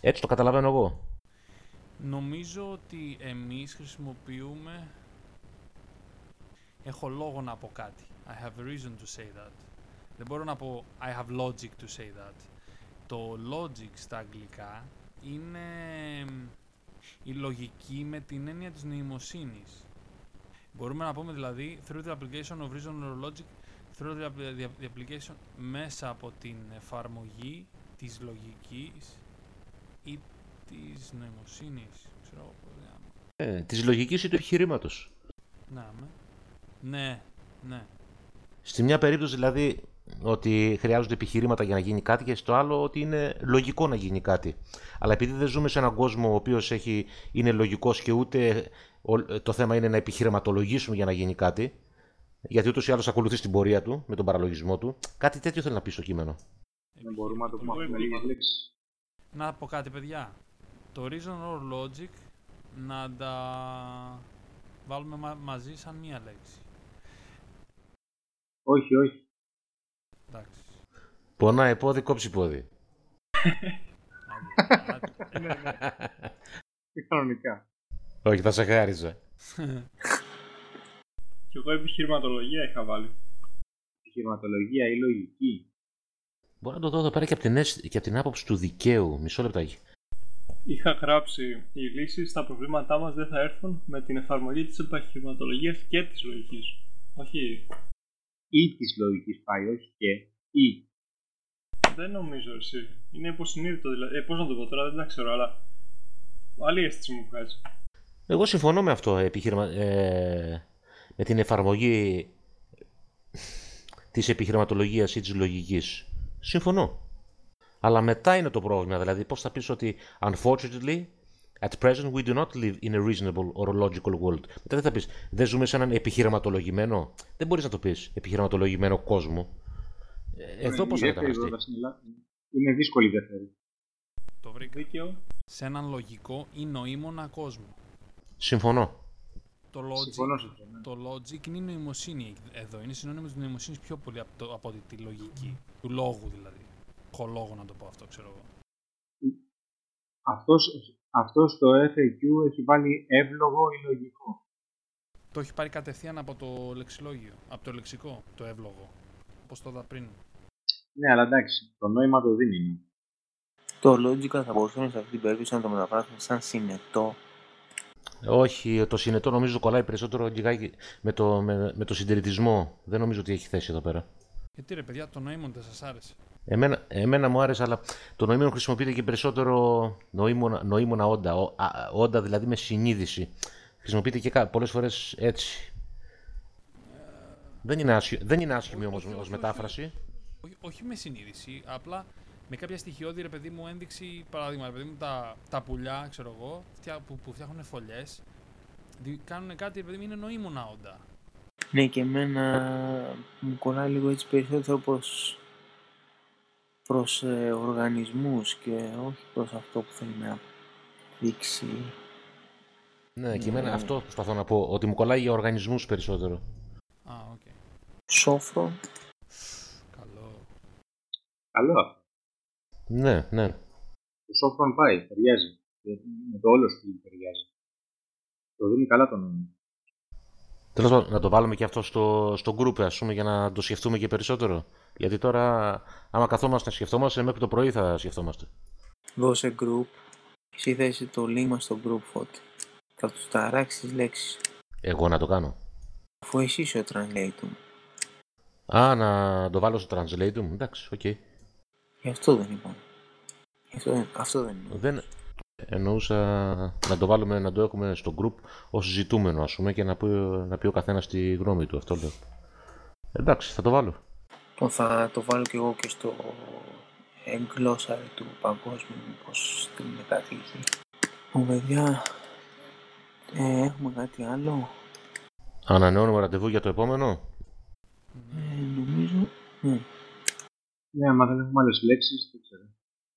Έτσι το καταλαβαίνω εγώ. Νομίζω ότι εμείς χρησιμοποιούμε... Έχω λόγο να πω κάτι. I have a reason to say that. Δεν μπορώ να πω I have logic to say that. Το logic στα αγγλικά είναι μ, η λογική με την έννοια της νοημοσύνης. Μπορούμε να πούμε δηλαδή through the application of reason or logic through the, app- the- the application μέσα από την εφαρμογή της λογικής ή της νοημοσύνης. Ξέρω εγώ πώς να- Ε, της λογικής ή του επιχειρήματος. Να με. Ναι, ναι. Στη μια περίπτωση δηλαδή ότι χρειάζονται επιχειρήματα για να γίνει κάτι και στο άλλο ότι είναι λογικό να γίνει κάτι. Αλλά επειδή δεν ζούμε σε έναν κόσμο ο οποίος έχει, είναι λογικός και ούτε ο- το θέμα είναι να επιχειρηματολογήσουμε για να γίνει κάτι, γιατί ούτως ή άλλως ακολουθεί την πορεία του με τον παραλογισμό του, κάτι τέτοιο θέλει να πει στο κείμενο. Δεν μπορούμε να το πούμε Εγώ με είμαι λίγες λίγο. λέξεις. Να πω κάτι, παιδιά. Το reason or logic να τα βάλουμε μα- μαζί σαν μία λέξη. Όχι, όχι. Εντάξει. Πονάει πόδι, κόψει πόδι. Άντε, άντε. Και κανονικά. Όχι, θα σε χάριζα. Και εγώ επιχειρηματολογία είχα βάλει. Επιχειρηματολογία ή λογική. Μπορώ να το δω εδώ πέρα και από την, αίσθη- και από την άποψη του δικαίου. Μισό λεπτάκι. Είχα γράψει οι λύσεις στα προβλήματά μας δεν θα έρθουν με την εφαρμογή της επιχειρηματολογίας και της λογικής. Όχι ή της λογικής πάει, όχι και ή. Δεν νομίζω εσύ. Είναι υποσυνείδητο δηλαδή. Ε, πώς να το πω τώρα, δεν τα ξέρω, αλλά άλλη αίσθηση μου βγάζει. Εγώ συμφωνώ με αυτό επιχειρημα... ε, με την εφαρμογή της επιχειρηματολογίας ή της λογικής. Συμφωνώ. Αλλά μετά είναι το πρόβλημα, δηλαδή πώς θα πεις ότι unfortunately at present we do not live in a reasonable or logical world. Μετά δεν θα πεις δεν ζούμε σε έναν επιχειρηματολογημένο, δεν μπορείς να το πεις επιχειρηματολογημένο κόσμο. Ε, Εδώ πώς θα Η δεύτερη καταναστεί. πρόταση είναι λα- είναι δύσκολη η δεύτερη. Το βρήκα. Δίκαιο. Σε έναν λογικό ή νοήμονα κόσμο. Συμφωνώ. Το logic, Συμφωνώ σε αυτό. ναι. το logic είναι η νοημοσύνη εδώ. Είναι συνώνυμος της νοημοσύνης πιο πολύ από, το, από ότι τη λογική. Του λόγου δηλαδή. Έχω λόγο να το πω αυτό, ξέρω εγώ. Αυτός, αυτός το FAQ έχει βάλει εύλογο ή λογικό; Το έχει πάρει κατευθείαν από το λεξιλόγιο. Από το λεξικό, το εύλογο. Όπως το είδα πριν. Ναι, αλλά εντάξει, το νόημα το δίνει. Το logical θα μπορούσαμε σε αυτή την περίπτωση να το μεταφράσουμε σαν συνετό. Όχι, το συνετό νομίζω κολλάει περισσότερο λιγάκι με το, με, με το συντηρητισμό. Δεν νομίζω ότι έχει θέση εδώ πέρα. Γιατί ρε παιδιά, το νοήμον δεν σας άρεσε. Εμένα, εμένα μου άρεσε, αλλά το νοήμονο χρησιμοποιείται και περισσότερο νοήμονα, νοήμονα όντα. Ο- α- όντα δηλαδή με συνείδηση. Χρησιμοποιείται και κα- πολλές φορές έτσι. Δεν είναι, άσχη, δεν είναι άσχημη όμως όχι, ως όχι, μετάφραση. Όχι, όχι με συνείδηση, απλά με κάποια στοιχειώδη ρε παιδί μου ένδειξη. Παράδειγμα, ρε παιδί μου τα, τα πουλιά, ξέρω εγώ, φτιά- που, που φτιάχνουν φωλιές. Κάνουν κάτι, ρε παιδί μου, είναι νοήμονα όντα. Ναι, και εμένα μου κολλάει λίγο έτσι περισσότερο προς, προς ε, οργανισμούς και όχι προς αυτό που θέλει να δείξει. Ναι, και εμένα αυτό προσπαθώ να πω, ότι μου κολλάει για οργανισμούς περισσότερο. Α, οκ. Σόφρο, Καλό. Καλό αυτό. Ναι, ναι. Το software πάει, ταιριάζει. Και Με το όλο στυλ ταιριάζει. Το δίνει καλά το νόημα. Τέλος πάντων, να το βάλουμε και αυτό στο, στο group, ας πούμε, για να το σκεφτούμε και περισσότερο. Γιατί τώρα, άμα καθόμαστε να σκεφτόμαστε, μέχρι το πρωί θα σκεφτόμαστε. δώσε group. Εσύ θέση το link μας στο group Φώτη. Θα τους ταράξεις τις λέξεις. Εγώ να το κάνω. Αφού εσύ είσαι ο translator. Α, να το βάλω στο translate μου. Εντάξει, οκ. Γι' αυτό δεν είπαμε. Γι' αυτό, δεν- αυτό δεν είναι. Δεν εννοούσα να το βάλουμε, να το έχουμε στο group ως ζητούμενο, ας πούμε, και να πει, να πει ο καθένας τη γνώμη του. Αυτό λέω. Εντάξει, θα το βάλω. Λοιπόν, θα το βάλω και εγώ και στο εγγλώσσαρι του παγκόσμιου πως στείλουμε κάτι εκεί. Λοιπόν, παιδιά, ε, έχουμε κάτι άλλο. Ανανεώνουμε ραντεβού για το επόμενο. Ε, νομίζω, ναι. Ναι, άμα δεν έχουμε άλλες λέξεις, δεν ξέρω.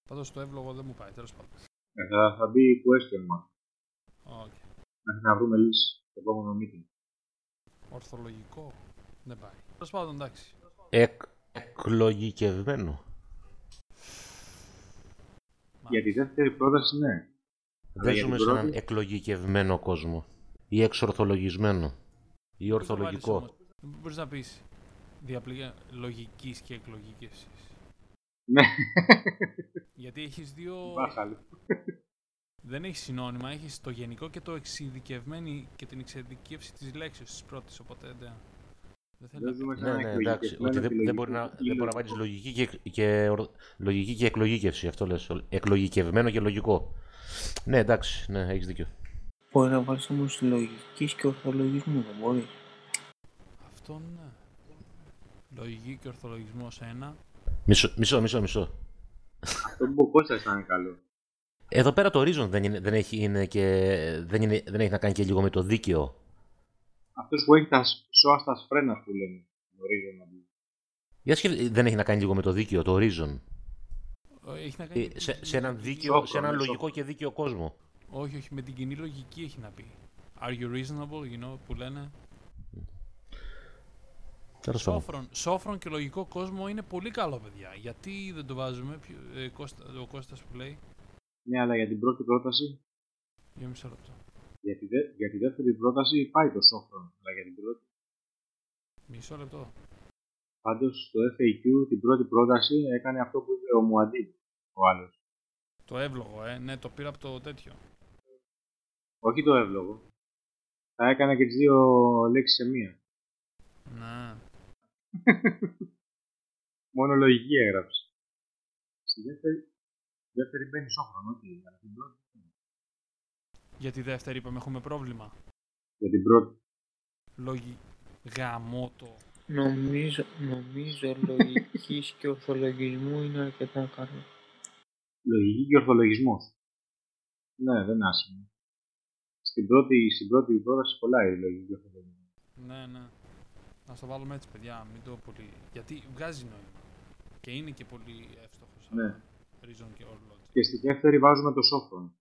Πάντως το εύλογο δεν μου πάει, τέλος πάντων. Ε, θα, θα μπει question mark. Οκ. Μέχρι να βρούμε λύση στο επόμενο meeting. Ορθολογικό. Δεν πάει. Τέλος πάντων, εντάξει. Εκ, εκλογικευμένο. Για τη δεύτερη πρόταση, ναι. Αλλά Δεν για ζούμε την σε έναν πρώτη- εκλογικευμένο κόσμο. Ή εξορθολογισμένο. Ή ορθολογικό. Μπορείς να πεις διαπληγή λογικής και εκλογικεύση. Ναι, Γιατί έχεις δύο. μπάχαλο. Δεν έχει συνώνυμα, έχεις το γενικό και το εξειδικευμένη και την εξειδικεύση της λέξης της πρώτης. Οπότε δεν. Δεν θέλει Δεν να ζούμε σε Ναι, ένα ναι, εντάξει. εκλογικευμένο Ότι δεν, δεν επιλογικό μπορεί να, ή δεν μπορεί να λογικό. βάλεις λογική και, και, ορ- λογική και εκλογήκευση. Αυτό λες. Εκλογικευμένο και λογικό. Ναι, εντάξει, ναι, έχεις δίκιο. Μπορεί να βάλεις όμως λογικής και ορθολογισμού, δεν μπορεί. Αυτό ναι. Λογική και ορθολογισμό ένα. Μισό, μισό, μισό. μισό. Αυτό που ο Κώστας ήταν καλό. Εδώ πέρα το ορίζον δεν, είναι, δεν, έχει, είναι και, δεν, είναι, δεν έχει να κάνει και λίγο με το δίκαιο. Αυτός που έχει τα σώα στα σφρένα που λένε. Γνωρίζω να μπει. Για σκεφ- δεν έχει να κάνει λίγο με το δίκαιο, το ορίζον. Ε, Έχει να κάνει. Ε, με σε, την σε έναν κοινή δίκαιο, λογική. σε έναν Σόφρον, λογικό και δίκαιο κόσμο. Όχι, όχι, με την κοινή λογική έχει να πει. Are you reasonable, you know, που λένε. Τέλος πάντων. Σόφρον, σόφρον και λογικό κόσμο είναι πολύ καλό, παιδιά. Γιατί δεν το βάζουμε, ποιο, ε, Κώστα, ο Κώστας που λέει, Ναι, αλλά για την πρώτη πρόταση, για μισό λεπτό. Για τη, δε- για τη δεύτερη πρόταση πάει το software. Αλλά για την πρώτη. Μισό λεπτό. Πάντως στο FAQ την πρώτη πρόταση έκανε αυτό που είπε ο Μουαντί. Ο άλλος. Το εύλογο, ε, ναι, το πήρα από το τέτοιο. Όχι το εύλογο. Θα έκανε και τις δύο λέξεις σε μία. Ναι. Μόνο λογική έγραψε. Στη δεύτερη, δεύτερη μπαίνει σόφρον, όχι. Αλλά την πρώτη. Για τη δεύτερη είπαμε έχουμε πρόβλημα. Για την πρώτη. Λόγι γαμότο. Νομίζω, νομίζω λογικής και ορθολογισμού είναι αρκετά καλό. Λογική και ορθολογισμός. Ναι, δεν είναι άσχημο. Στην πρώτη, στην πρώτη πρόταση κολλάει η λογική και ορθολογισμός. Ναι, ναι. Να το βάλουμε έτσι, παιδιά. Μην το πολύ. Γιατί βγάζει νόημα. Και είναι και πολύ εύστοχος. Ναι. Reason και all logic. Και στη δεύτερη βάζουμε το σώφρον.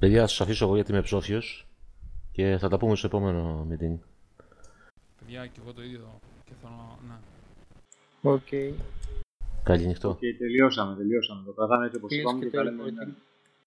Παιδιά, σας αφήσω εγώ γιατί είμαι ψόφιος και θα τα πούμε στο επόμενο meeting. Παιδιά, και εγώ το ίδιο. Και θέλω να. Ναι. Οκ. Καλή νύχτα. Και τελειώσαμε, τελειώσαμε. Το κρατάμε έτσι όπως Κλείνεις είπαμε και και το τα λέμε. recording.